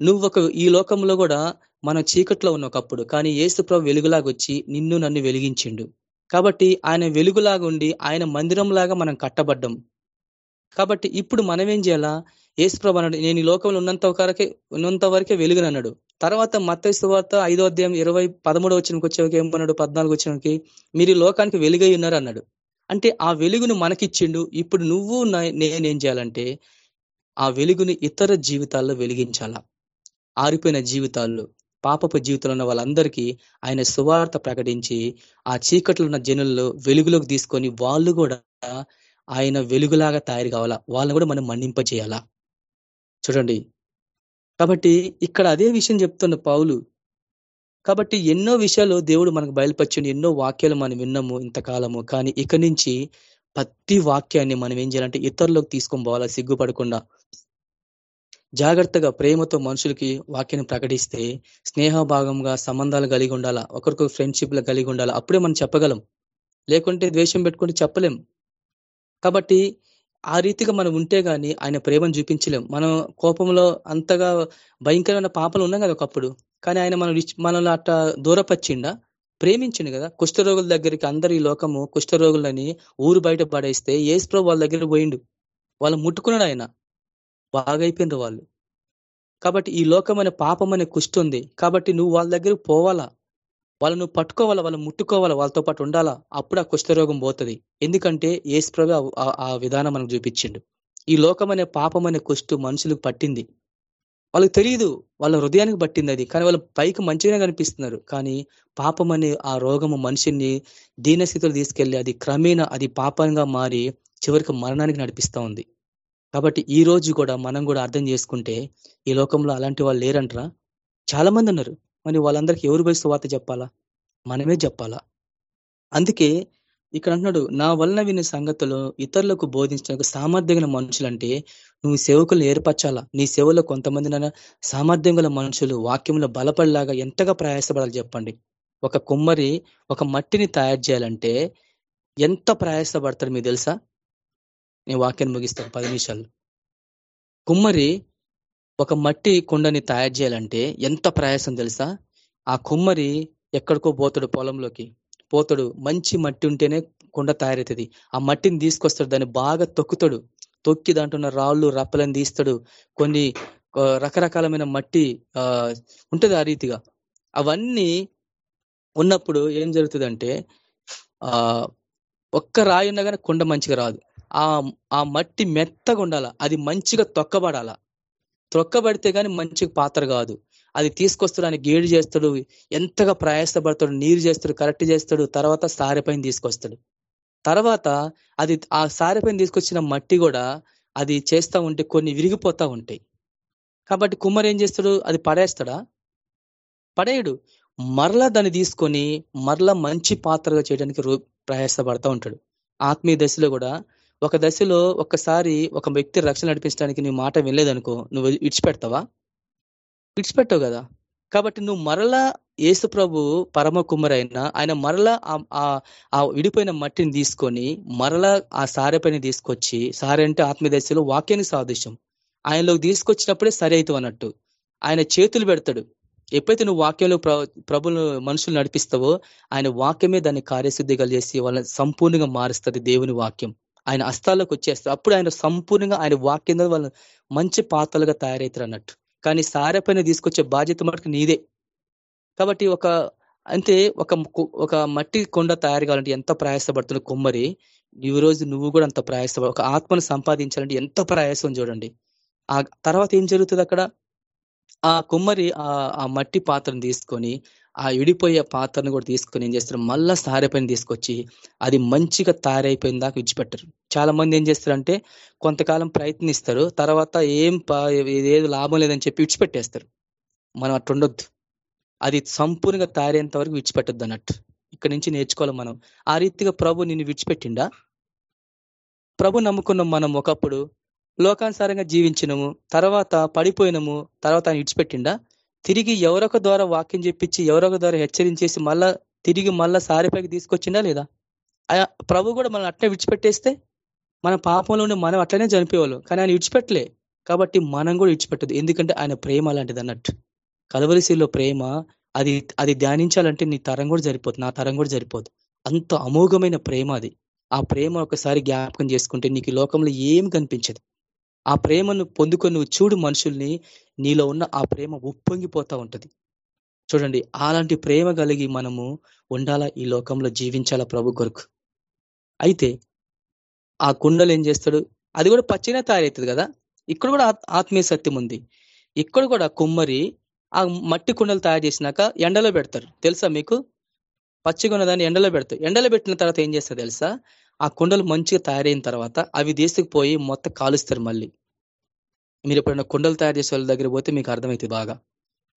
నువ్వు ఒక ఈ లోకంలో కూడా మనం చీకట్లో ఉన్న ఒకప్పుడు కానీ ఏసుప్రభు వెలుగులాగా వచ్చి నిన్ను నన్ను వెలిగించిండు. కాబట్టి ఆయన వెలుగులాగా ఉండి ఆయన మందిరంలాగా మనం కట్టబడ్డం. కాబట్టి ఇప్పుడు మనం ఏం చేయాలా? ఏసుప్రభు అన్నాడు నేను ఈ లోకంలో ఉన్నంత వరకే ఉన్నంత వరకే వెలుగునన్నాడు. తర్వాత మత్తైసు వార్త ఐదో అధ్యాయం ఇరవై పదమూడు వచ్చినకి ఏం ఏమన్నాడు పద్నాలుగు వచ్చినకి మీరు లోకానికి వెలుగై ఉన్నారు అన్నాడు అంటే ఆ వెలుగును మనకిచ్చిండు. ఇప్పుడు నువ్వు నేనేం చేయాలంటే ఆ వెలుగుని ఇతర జీవితాల్లో వెలిగించాలా? ఆరిపోయిన జీవితాల్లో పాపపు జీవితంలో ఉన్న వాళ్ళందరికీ ఆయన సువార్త ప్రకటించి ఆ చీకట్లో ఉన్న జనుల్లో వెలుగులోకి తీసుకొని వాళ్ళు కూడా ఆయన వెలుగులాగా తయారు కావాలా? వాళ్ళని కూడా మనం మన్నింపజేయాలా? చూడండి. కాబట్టి ఇక్కడ అదే విషయం చెప్తున్న పౌలు కాబట్టి ఎన్నో విషయాలు దేవుడు మనకు బయలుపరిచిండు ఎన్నో వాక్యాలు మనం విన్నాము ఇంతకాలము. కానీ ఇక నుంచి ప్రతి వాక్యాన్ని మనం ఏం చేయాలంటే ఇతరులకు తీసుకొని పోవాలా సిగ్గుపడకుండా. జాగ్రత్తగా ప్రేమతో మనుషులకి వాక్యాన్ని ప్రకటిస్తే స్నేహ భాగంగా సంబంధాలు కలిగి ఉండాలా? ఒకరికొక ఫ్రెండ్షిప్లు కలిగి ఉండాలా? అప్పుడే మనం చెప్పగలం. లేకుంటే ద్వేషం పెట్టుకుంటే చెప్పలేం. కాబట్టి ఆ రీతిగా మనం ఉంటే గాని ఆయన ప్రేమను చూపించలేం. మనం కోపంలో అంతగా భయంకరమైన పాపలు ఉన్నాం కదా ఒకప్పుడు. కానీ ఆయన మనం మనల్ని అట్ట దూరపచ్చిండా ప్రేమించిండు కదా. కుష్ఠరోగుల దగ్గరికి అందరు ఈ లోకము కుష్ఠరోగులని ఊరు బయట పడేస్తే ఏసు వాళ్ళ దగ్గర పోయిండు. వాళ్ళు ముట్టుకున్నాడు ఆయన. బాగైపోయినారు వాళ్ళు. కాబట్టి ఈ లోకమైన పాపం అనే కుష్టి ఉంది కాబట్టి నువ్వు వాళ్ళ దగ్గరకు పోవాలా? వాళ్ళను పట్టుకోవాలా? వాళ్ళు ముట్టుకోవాలా? వాళ్ళతో పాటు ఉండాలా? అప్పుడు ఆ కుష్ఠరోగం పోతుంది. ఎందుకంటే ఏసుప్రభు ఆ విధానం మనకు చూపించిండు. ఈ లోకం అనే పాపం అనే కుష్టు మనుషులకు పట్టింది. వాళ్ళకి తెలియదు వాళ్ళ హృదయానికి పట్టింది అది. కానీ వాళ్ళ పైకి మంచిగానే కనిపిస్తున్నారు. కానీ పాపం అనే ఆ రోగము మనిషిని దీనస్థితులు తీసుకెళ్ళి అది క్రమేణా అది పాపంగా మారి చివరికి మరణానికి నడిపిస్తూ ఉంది. కాబట్టి ఈ రోజు కూడా మనం కూడా అర్థం చేసుకుంటే ఈ లోకంలో అలాంటి వాళ్ళు లేరంటారా? చాలా మంది ఉన్నారు మరి వాళ్ళందరికీ ఎవరు పోయి సువాత చెప్పాలా? మనమే చెప్పాలా? అందుకే ఇక్కడ అంటున్నాడు నా వలన విన్న సంగతులు ఇతరులకు బోధించడానికి సామర్థ్యం మనుషులంటే నువ్వు సేవకులను ఏర్పరచాలా? నీ సేవలో కొంతమంది సామర్థ్యం గల మనుషులు వాక్యంలో బలపడలాగా ఎంతగా ప్రయాసపడాలి చెప్పండి. ఒక కుమ్మరి ఒక మట్టిని తయారు చేయాలంటే ఎంత ప్రయాసపడతారు మీకు తెలుసా? నేను వాక్యాన్ని ముగిస్తాను పది నిమిషాలు. కుమ్మరి ఒక మట్టి కుండని తయారు చేయాలంటే ఎంత ప్రయాసం తెలుసా? ఆ కుమ్మరి ఎక్కడికో పోతాడు పొలంలోకి. పోతాడు మంచి మట్టి ఉంటేనే కుండ తయారవుతుంది. ఆ మట్టిని తీసుకొస్తాడు దాన్ని బాగా తొక్కుతాడు. తొక్కి దాంట్లో రాళ్ళు రప్పలను తీస్తాడు. కొన్ని రకరకాలమైన మట్టి ఆ ఆ రీతిగా. అవన్నీ ఉన్నప్పుడు ఏం జరుగుతుందంటే ఆ ఒక్క రాయి ఉన్నా కానీ కుండ మంచిగా రాదు. ఆ ఆ మట్టి మెత్తగా ఉండాల? అది మంచిగా తొక్కబడాల? తొక్కబడితే కానీ మంచిగా పాత్ర కాదు. అది తీసుకొస్తాడు ఆయన గేడు చేస్తాడు ఎంతగా ప్రయాసపడతాడు నీరు చేస్తాడు కరెక్ట్ చేస్తాడు తర్వాత సారెపైన తీసుకొస్తాడు. తర్వాత అది ఆ సారెపైన తీసుకొచ్చిన మట్టి కూడా అది చేస్తా ఉంటే కొన్ని విరిగిపోతా ఉంటాయి. కాబట్టి కుమ్మర్ ఏం చేస్తాడు? అది పడేస్తాడా? పడేయడు. మరలా దాన్ని తీసుకొని మరలా మంచి పాత్రగా చేయడానికి ప్రయాసపడతా ఉంటాడు. ఆత్మీయ దశలో కూడా ఒక దశలో ఒక్కసారి ఒక వ్యక్తి రక్షణ నడిపించడానికి నీ మాట వినలేదనుకో నువ్వు విడిచిపెడతావా? విడిచిపెట్టవు కదా. కాబట్టి నువ్వు మరలా యేసుప్రభు ప్రభు పరమ కుమ్మరైనా ఆయన మరలా ఆ విడిపోయిన మట్టిని తీసుకొని మరలా ఆ సారె పైన తీసుకొచ్చి సారె అంటే ఆత్మీయదశలో వాక్యానికి సాదృశ్యం. ఆయనలోకి తీసుకొచ్చినప్పుడే సరి అవుతావు అన్నట్టు. ఆయన చేతులు పెడతాడు. ఎప్పుడైతే నువ్వు వాక్యంలో ప్రభులు మనుషులు నడిపిస్తావో ఆయన వాక్యమే దాన్ని కార్యశుద్ధి కలిగేసి వాళ్ళని సంపూర్ణంగా మారుస్తుంది దేవుని వాక్యం. ఆయన అస్తాల్లోకి వచ్చేస్తారు అప్పుడు ఆయన సంపూర్ణంగా ఆయన వాక్యం వాళ్ళు మంచి పాత్రలుగా తయారవుతారు అన్నట్టు. కానీ సారె పైన తీసుకొచ్చే బాధ్యత మటుకు నీదే. కాబట్టి ఒక అంటే ఒక ఒక మట్టి కొండ తయారు కావాలంటే ఎంత ప్రయాసపడుతున్న కుమ్మరి ఈ రోజు నువ్వు కూడా అంత ప్రయాసపడ ఒక ఆత్మను సంపాదించాలంటే ఎంత ప్రయాసం చూడండి. ఆ తర్వాత ఏం జరుగుతుంది అక్కడ? ఆ కుమ్మరి ఆ మట్టి పాత్రను తీసుకొని ఆ విడిపోయే పాత్రను కూడా తీసుకొని ఏం చేస్తారు? మళ్ళా సారైపోయిన తీసుకొచ్చి అది మంచిగా తయారైపోయిన దాకా విడిచిపెట్టరు. చాలా మంది ఏం చేస్తారంటే కొంతకాలం ప్రయత్నిస్తారు తర్వాత ఏం ఏది లాభం లేదని చెప్పి విడిచిపెట్టేస్తారు. మనం అట్టుండొద్దు అది సంపూర్ణంగా తయారైనంత వరకు విడిచిపెట్టద్దు అన్నట్టు. ఇక్కడ నుంచి నేర్చుకోవాలి మనం. ఆ రీతిగా ప్రభు నిన్ను విడిచిపెట్టిండా? ప్రభు నమ్ముకున్నాం మనం ఒకప్పుడు లోకానుసారంగా జీవించినము తర్వాత పడిపోయినము తర్వాత ఆయన విడిచిపెట్టిండా? తిరిగి ఎవరొక ద్వారా వాక్యం చెప్పించి ఎవరొక ద్వారా హెచ్చరించేసి మళ్ళా తిరిగి మళ్ళా సారిపైకి తీసుకొచ్చిందా లేదా? ప్రభు కూడా మనం అట్లే విడిచిపెట్టేస్తే మన పాపంలో ఉండి మనం అట్లనే చనిపోయేవాళ్ళు. కానీ ఆయన విడిచిపెట్టలే. కాబట్టి మనం కూడా విడిచిపెట్టదు ఎందుకంటే ఆయన ప్రేమ అలాంటిది అన్నట్టు. కలవరిశీల్లో ప్రేమ అది అది ధ్యానించాలంటే నీ తరం కూడా సరిపోదు నా తరం కూడా సరిపోదు. అంత అమోఘమైన ప్రేమ అది. ఆ ప్రేమ ఒకసారి జ్ఞాపకం చేసుకుంటే నీకు లోకంలో ఏం కనిపించదు. ఆ ప్రేమను పొందుకొని నువ్వు చూడు మనుషుల్ని నీలో ఉన్న ఆ ప్రేమ ఉప్పొంగిపోతా ఉంటది. చూడండి అలాంటి ప్రేమ కలిగి మనము ఉండాలా? ఈ లోకంలో జీవించాలా ప్రభు కొరకు? అయితే ఆ కుండలు ఏం చేస్తాడు? అది కూడా పచ్చినే తయారవుతుంది కదా? ఇక్కడ కూడా ఆత్మీయ సత్యం ఉంది. ఇక్కడ కూడా కుమ్మరి ఆ మట్టి కుండలు తయారు చేసినాక ఎండలో పెడతారు. తెలుసా మీకు? పచ్చిగా ఉన్నదాన్ని ఎండలో పెడతారు. ఎండలో పెట్టిన తర్వాత ఏం చేస్తారు తెలుసా? ఆ కుండలు మంచిగా తయారైన తర్వాత అవి తీసుకుపోయి మొత్తం కాలుస్తారు మళ్ళీ. మీరు ఎప్పుడైనా కుండలు తయారు చేసే వాళ్ళ దగ్గర పోతే మీకు అర్థమవుతుంది బాగా.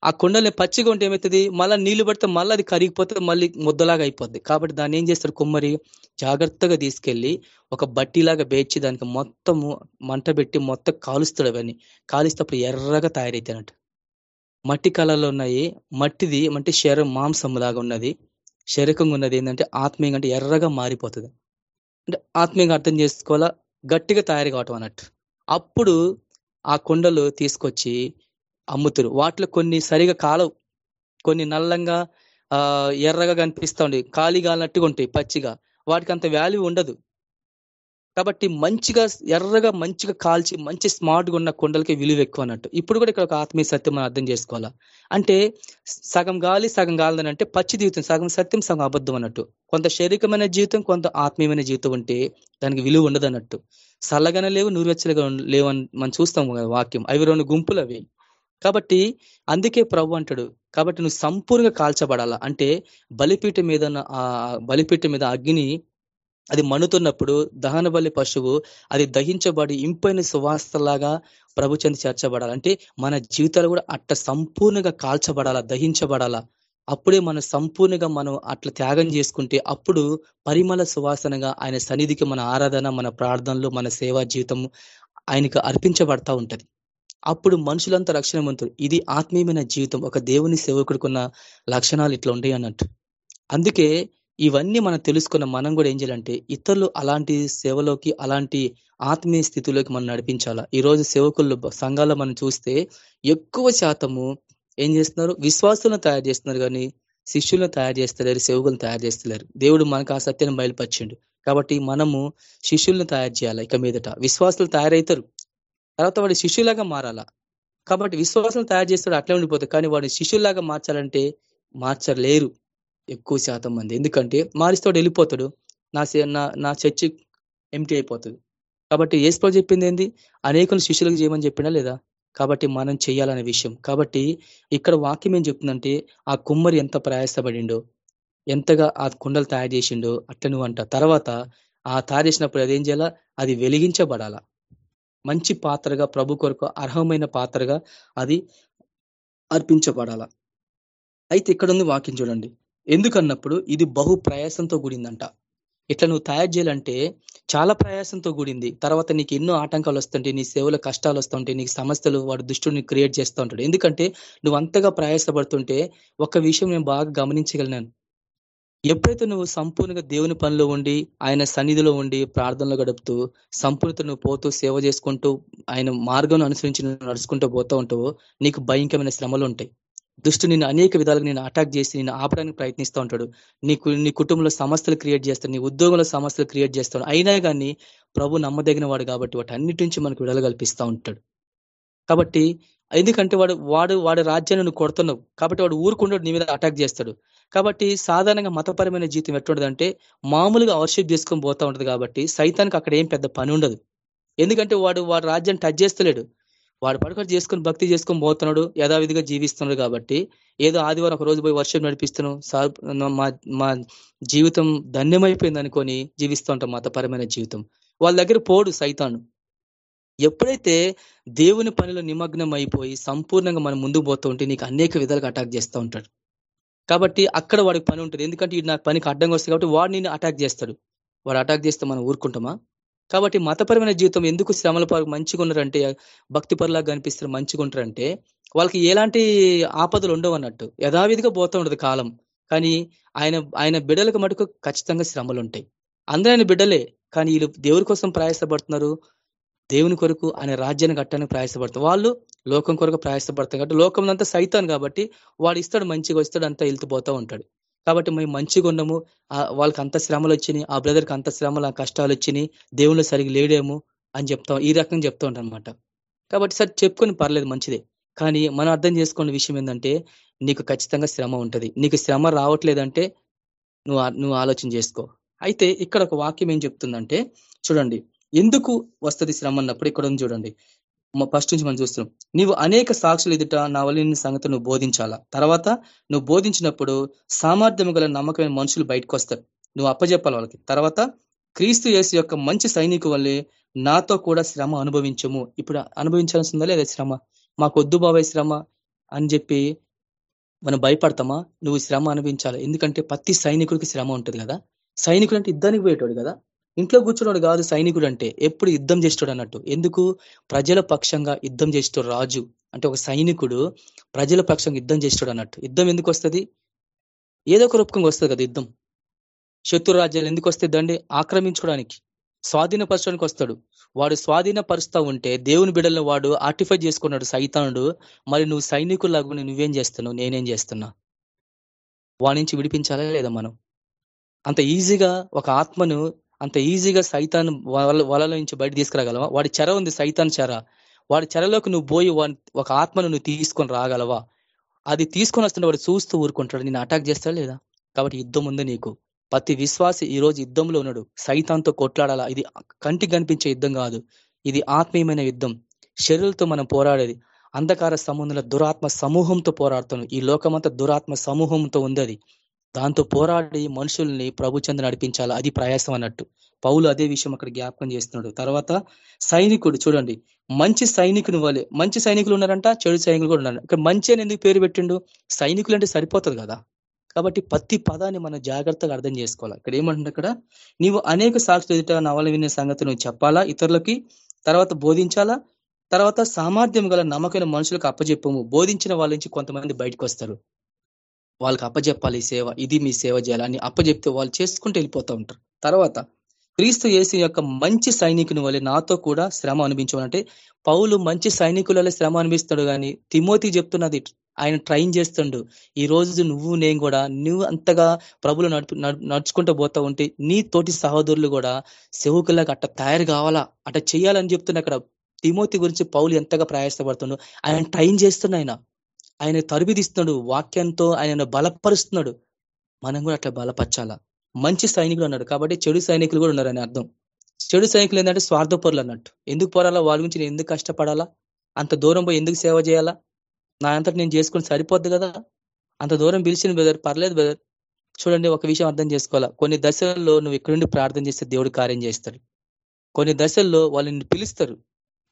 ఆ కుండల్ని పచ్చిగా ఉంటే ఏమవుతుంది మళ్ళీ నీళ్ళు పడితే మళ్ళీ అది కరిగిపోతే మళ్ళీ ముద్దలాగా అయిపోద్ది. కాబట్టి దాన్ని ఏం చేస్తారు? కుమ్మరి జాగ్రత్తగా తీసుకెళ్ళి ఒక బట్టిలాగా బేర్చి దానికి మొత్తము మంట పెట్టి మొత్తం కాలుస్తాడు అవన్నీ. కాలిస్తే ఎర్రగా తయారైతానట్టు మట్టి కళలో ఉన్నాయి. మట్టిది అంటే శరీరం మాంసం లాగా ఉన్నది. శరీరంగా ఉన్నది. ఏంటంటే ఆత్మీయంగా అంటే ఎర్రగా మారిపోతుంది. అంటే ఆత్మీయంగా అర్థం చేసుకోవాలా? గట్టిగా తయారు కావటం అన్నట్టు. అప్పుడు ఆ కొండలు తీసుకొచ్చి అమ్ముతురు. వాటిలో కొన్ని సరిగా కాలవు. కొన్ని నల్లంగా ఎర్రగా కనిపిస్తూ ఉండే. ఖాళీ కాలినట్టుగా ఉంటాయి పచ్చిగా. వాటికి అంత వాల్యూ ఉండదు. కాబట్టి మంచిగా ఎర్రగా మంచిగా కాల్చి మంచి స్మార్ట్గా ఉన్న కొండలకి విలువ ఎక్కువ అన్నట్టు. ఇప్పుడు కూడా ఇక్కడ ఒక ఆత్మీయ సత్యం మనం అర్థం చేసుకోవాలా? అంటే సగం గాలి సగం గాలి అంటే పచ్చి జీవితం సగం సత్యం సగం అబద్ధం అన్నట్టు. కొంత శారీరకమైన జీవితం కొంత ఆత్మీయమైన జీవితం ఉంటే దానికి విలువ ఉండదు అన్నట్టు. చల్లగానే లేవు నూరువెచ్చలుగా లేవని మనం చూస్తాం వాక్యం. అవి రెండు గుంపులు అవి. కాబట్టి అందుకే ప్రభు అంటాడు కాబట్టి నువ్వు సంపూర్ణంగా కాల్చబడాలా? అంటే బలిపీఠ మీద ఆ బలిపీఠ మీద అగ్ని అది మనుతున్నప్పుడు దహన బలి పశువు అది దహించబడి ఇంపైన సువాస్తలాగా ప్రభు చెంది చేర్చబడాలి. అంటే మన జీవితాలు కూడా అట్ట సంపూర్ణంగా కాల్చబడాలా దహించబడాలా? అప్పుడే మనం సంపూర్ణంగా మనం అట్లా త్యాగం చేసుకుంటే అప్పుడు పరిమళ సువాసనగా ఆయన సన్నిధికి మన ఆరాధన మన ప్రార్థనలు మన సేవా జీవితం ఆయనకు అర్పించబడతా ఉంటది. అప్పుడు మనుషులంతా రక్షణ ఇది ఆత్మీయమైన జీవితం. ఒక దేవుని సేవకుడుకున్న లక్షణాలు ఇట్లా ఉంటాయి అన్నట్టు. అందుకే ఇవన్నీ మనం తెలుసుకున్న మనం కూడా ఏం చేయాలంటే ఇతరులు అలాంటి సేవలోకి అలాంటి ఆత్మీయ స్థితిలోకి మనం నడిపించాలా. ఈరోజు రోజు సేవకులు సంఘాల్లో మనం చూస్తే ఎక్కువ శాతము ఏం చేస్తున్నారు? విశ్వాసులను తయారు చేస్తున్నారు కానీ శిష్యులను తయారు చేస్తలేరు సేవకులను తయారు చేస్తలేరు. దేవుడు మనకు ఆ సత్యాన్ని బయలుపరిచిండు. కాబట్టి మనము శిష్యులను తయారు చేయాలి ఇక మీదట? విశ్వాసులు తయారవుతారు. తర్వాత వాడు శిష్యులాగా మారాలా? కాబట్టి విశ్వాసం తయారు చేస్తాడు అట్లా ఉండిపోతుంది కానీ వాడిని శిష్యుల్లాగా మార్చాలంటే మార్చలేరు. ఎక్కువ శాతం మంది. ఎందుకంటే మారిస్తాడు వెళ్ళిపోతాడు. నా నా చర్చి ఎంటీ అయిపోతుంది. కాబట్టి ఏసుప్రభు చెప్పింది ఏంది? అనేకులు శిష్యులకు చేయమని చెప్పినా లేదా? కాబట్టి మనం చేయాలనే విషయం. కాబట్టి ఇక్కడ వాక్యం ఏం చెప్తుందంటే ఆ కుమ్మరి ఎంత ప్రయాసపడిండో ఎంతగా ఆ కుండలు తయారు చేసిండో అట్లా నువ్వు అంట. తర్వాత ఆ తయారు చేసినప్పుడు అదేం చేయాలా? అది వెలిగించబడాల? మంచి పాత్రగా ప్రభు కొరకు అర్హమైన పాత్రగా అది అర్పించబడాల? అయితే ఇక్కడ ఉంది వాక్యం చూడండి. ఎందుకన్నప్పుడు ఇది బహు ప్రయాసంతో కూడిందంట. ఇట్లా నువ్వు తయారు చేయాలంటే చాలా ప్రయాసంతో కూడింది. తర్వాత నీకు ఎన్నో ఆటంకాలు వస్తుంటే నీ సేవల కష్టాలు వస్తుంటే నీకు సమస్యలు వాడు దుష్టుని క్రియేట్ చేస్తూ ఉంటాడు. ఎందుకంటే నువ్వు అంతగా ప్రయాసపడుతుంటే ఒక విషయం నేను బాగా గమనించగలిగాను. ఎప్పుడైతే నువ్వు సంపూర్ణంగా దేవుని పనిలో ఉండి ఆయన సన్నిధిలో ఉండి ప్రార్థనలో గడుపుతూ సంపూర్ణత నువ్వు పోతూ సేవ చేసుకుంటూ ఆయన మార్గం అనుసరించి నడుచుకుంటూ పోతూ ఉంటావో నీకు భయంకరమైన శ్రమలు ఉంటాయి. దుష్టు నిన్ను అనేక విధాలుగా నేను అటాక్ చేసి నేను ఆపడానికి ప్రయత్నిస్తూ ఉంటాడు. నీకు నీ కుటుంబంలో సమస్యలు క్రియేట్ చేస్తాడు. నీ ఉద్యోగంలో సమస్యలు క్రియేట్ చేస్తాడు. అయినా కానీ ప్రభు నమ్మదగిన వాడు కాబట్టి వాటి అన్నిటి నుంచి మనకు విడుదల కల్పిస్తూ ఉంటాడు. కాబట్టి ఎందుకంటే వాడు వాడు వాడి రాజ్యాన్ని నువ్వు కొడుతున్నావు. కాబట్టి వాడు ఊరుకుంటాడు నీ మీద అటాక్ చేస్తాడు. కాబట్టి సాధారణంగా మతపరమైన జీవితం ఎట్లుండదంటే మామూలుగా అవర్షిప్ చేసుకొని పోతా ఉంటుంది కాబట్టి సైతానికి అక్కడ ఏం పెద్ద పని ఉండదు. ఎందుకంటే వాడు వాడు రాజ్యాన్ని టచ్ చేస్తలేడు. వాడు పడుకొని చేసుకుని భక్తి చేసుకొని పోతున్నాడు యథావిధిగా జీవిస్తున్నాడు కాబట్టి ఏదో ఆదివారం ఒక రోజు పోయి వర్షం నడిపిస్తున్నాం సార్ మా మా జీవితం ధన్యమైపోయింది అనుకొని జీవిస్తూ ఉంటాం మతపరమైన జీవితం. వాళ్ళ దగ్గర పోడు సైతాను. ఎప్పుడైతే దేవుని పనిలో నిమగ్నం అయిపోయి సంపూర్ణంగా మనం ముందుకు పోతూ ఉంటే నీకు అనేక విధాలుగా అటాక్ చేస్తూ ఉంటాడు. కాబట్టి అక్కడ వాడికి పని ఉంటుంది. ఎందుకంటే ఇది నాకు పనికి అడ్డంగా వస్తుంది కాబట్టి వాడు నేను అటాక్ చేస్తాడు. వాడు అటాక్ చేస్తే మనం ఊరుకుంటామా? కాబట్టి మతపరమైన జీవితం ఎందుకు శ్రమల పరకు మంచిగా ఉన్నారంటే భక్తి పరులాగా కనిపిస్తారు మంచిగా ఉంటారంటే వాళ్ళకి ఎలాంటి ఆపదలు ఉండవు అన్నట్టు. యథావిధిగా పోతూ ఉండదు కాలం. కానీ ఆయన ఆయన బిడ్డలకు మటుకు ఖచ్చితంగా శ్రమలు ఉంటాయి అందరూ ఆయన బిడ్డలే కానీ వీళ్ళు దేవుడి కోసం ప్రయాసపడుతున్నారు. దేవుని కొరకు ఆయన రాజ్యాన్ని కట్టడానికి ప్రయాసపడతారు వాళ్ళు లోకం కొరకు ప్రయాసపడతారు. కాబట్టి లోకం అంతా సైతాన్ కాబట్టి వాడు ఇస్తాడు మంచిగా వస్తాడు అంతా వెళ్తుపోతూ ఉంటాడు. కాబట్టి మేము మంచిగా ఉన్నాము. వాళ్ళకి అంత శ్రమలు వచ్చినాయి. ఆ బ్రదర్కి అంత శ్రమలు ఆ కష్టాలు వచ్చినాయి. దేవుళ్ళు సరిగ్గా లేడేమో అని చెప్తాం. ఈ రకంగా చెప్తూ ఉంటాం అనమాట కాబట్టి సరే చెప్పుకొని పర్లేదు మంచిదే. కానీ మనం అర్థం చేసుకున్న విషయం ఏంటంటే నీకు ఖచ్చితంగా శ్రమ ఉంటుంది. నీకు శ్రమ రావట్లేదంటే నువ్వు నువ్వు ఆలోచన చేసుకో. అయితే ఇక్కడ ఒక వాక్యం ఏం చెప్తుందంటే చూడండి. ఎందుకు వస్తుంది శ్రమ అన్నప్పుడు ఇక్కడ ఉంది చూడండి. ఫస్ట్ నుంచి మనం చూస్తున్నాం. నీవు అనేక సాక్షులు ఎదుట నా వల్ల సంగతి నువ్వు బోధించాలా? తర్వాత నువ్వు బోధించినప్పుడు సామర్థ్యం గల నమ్మకమైన మనుషులు బయటకు వస్తారు. నువ్వు అప్పచెప్పాలి వాళ్ళకి. తర్వాత క్రీస్తు యేసు యొక్క మంచి సైనికు వల్లే నాతో కూడా శ్రమ అనుభవించము. ఇప్పుడు అనుభవించాల్సిందా లేదా శ్రమ? మాకు వద్దు బాబాయ్ శ్రమ అని చెప్పి మనం భయపడతామా? నువ్వు శ్రమ అనుభవించాలి. ఎందుకంటే ప్రతి సైనికుడికి శ్రమ ఉంటుంది కదా. సైనికుడు అంటే యుద్ధానికి పోయేటోడు కదా. ఇంట్లో కూర్చున్నాడు కాదు సైనికుడు అంటే ఎప్పుడు యుద్ధం చేస్తాడు అన్నట్టు. ఎందుకు? ప్రజల పక్షంగా యుద్ధం చేస్తాడు రాజు. అంటే ఒక సైనికుడు ప్రజల పక్షంగా యుద్ధం చేస్తాడు అన్నట్టు. యుద్ధం ఎందుకు వస్తుంది? ఏదో ఒక రూపకంగా వస్తుంది కదా యుద్ధం. శత్రు రాజ్యాలు ఎందుకు వస్తుందండి దండి ఆక్రమించుకోవడానికి స్వాధీనపరచడానికి వస్తాడు. వాడు స్వాధీనపరుస్తా ఉంటే దేవుని బిడ్డలను వాడు ఆర్టిఫై చేసుకున్నాడు సైతానుడు. మరి నువ్వు సైనికులాగా నువ్వేం చేస్తున్నావు? నేనేం చేస్తున్నా? వాడి నుంచి విడిపించాలా లేదా మనం? అంత ఈజీగా ఒక ఆత్మను అంత ఈజీగా సైతాన్ వలలో నుంచి బయట తీసుకురాగలవా? వాడి చెర ఉంది సైతాన్ చెర. వాడి చెరలోకి నువ్వు పోయి ఒక ఆత్మను నువ్వు తీసుకొని రాగలవా? అది తీసుకొని వస్తుంటే వాడు చూస్తూ ఊరుకుంటాడు. నేను అటాక్ చేస్తాడు లేదా? కాబట్టి యుద్ధం ఉంది నీకు. ప్రతి విశ్వాసి ఈ రోజు యుద్ధంలో ఉన్నాడు. సైతాంతో కొట్లాడాలా? ఇది కంటికి కనిపించే యుద్ధం కాదు. ఇది ఆత్మీయమైన యుద్ధం. శరీరంతో మనం పోరాడేది. అంధకార సముద్ర దురాత్మ సమూహంతో పోరాడుతాను ఈ లోకమంతా దురాత్మ సమూహంతో ఉంది అది. దాంతో పోరాడి మనుషుల్ని ప్రభు చెంద నడిపించాలి? అది ప్రయాసం అన్నట్టు. పౌలు అదే విషయం అక్కడ జ్ఞాపకం చేస్తున్నాడు. తర్వాత సైనికుడు చూడండి. మంచి సైనికుని వాళ్ళే మంచి సైనికులు ఉన్నారంట చెడు సైనికులు కూడా ఉన్నారు. ఇక్కడ మంచి అని ఎందుకు పేరు పెట్టిండు? సైనికులు అంటే సరిపోతుంది కదా. కాబట్టి ప్రతి పదాన్ని మనం జాగ్రత్తగా అర్థం చేసుకోవాలి. ఇక్కడ ఏమంటుంది అక్కడ? నీవు అనేక సాక్షులు ఎదుట నవల వినే సంగతి నువ్వు చెప్పాలా? ఇతరులకి తర్వాత బోధించాలా? తర్వాత సామర్థ్యం గల నమ్మకమైన మనుషులకు అప్పచెప్పము. బోధించిన వాళ్ళ నుంచి కొంతమంది బయటకు వస్తారు. వాళ్ళకి అప్పచెప్పాలి సేవ ఇది మీ సేవ చేయాలి అని అప్పజెప్తే వాళ్ళు చేసుకుంటూ వెళ్ళిపోతూ ఉంటారు. తర్వాత క్రీస్తు యేసు యొక్క మంచి సైనికుని వల్ల నాతో కూడా శ్రమ అనిపించమనంటే పౌలు మంచి సైనికులలో శ్రమ అనిపిస్తాడు కానీ తిమోతి చెప్తున్నది ఆయన ట్రైన్ చేస్తుండు. ఈ రోజు నువ్వు నేను కూడా నువ్వు అంతగా ప్రభులు నడుపు నడుచుకుంటూ పోతా ఉంటే నీ తోటి సహోదరులు కూడా సేవకులకు అట్ట తయారు కావాలా? అట్ట చేయాలని చెప్తున్నా అక్కడ తిమోతి గురించి పౌలు ఎంతగా ప్రయాసపడుతుండో ఆయన ట్రైన్ చేస్తున్నాయన ఆయన తరుబిదిస్తున్నాడు వాక్యంతో ఆయన బలపరుస్తున్నాడు. మనం కూడా అట్లా బలపరచాలా? మంచి సైనికులు అన్నాడు. కాబట్టి చెడు సైనికులు కూడా ఉన్నారని అర్థం. చెడు సైనికులు ఏంటంటే స్వార్థపరులు అన్నట్టు. ఎందుకు పోరాలా? వాళ్ళ గురించి నేను ఎందుకు కష్టపడాలా? అంత దూరం పోయి ఎందుకు సేవ చేయాలా? నా అంతటి నేను చేసుకుని సరిపోద్ది కదా? అంత దూరం పిలిచిన బ్రదర్ పర్లేదు బ్రదర్ చూడండి ఒక విషయం అర్థం చేసుకోవాలా? కొన్ని దశల్లో నువ్వు నుండి ప్రార్థన చేస్తే దేవుడు కార్యం చేస్తాడు. కొన్ని దశల్లో వాళ్ళని పిలుస్తారు.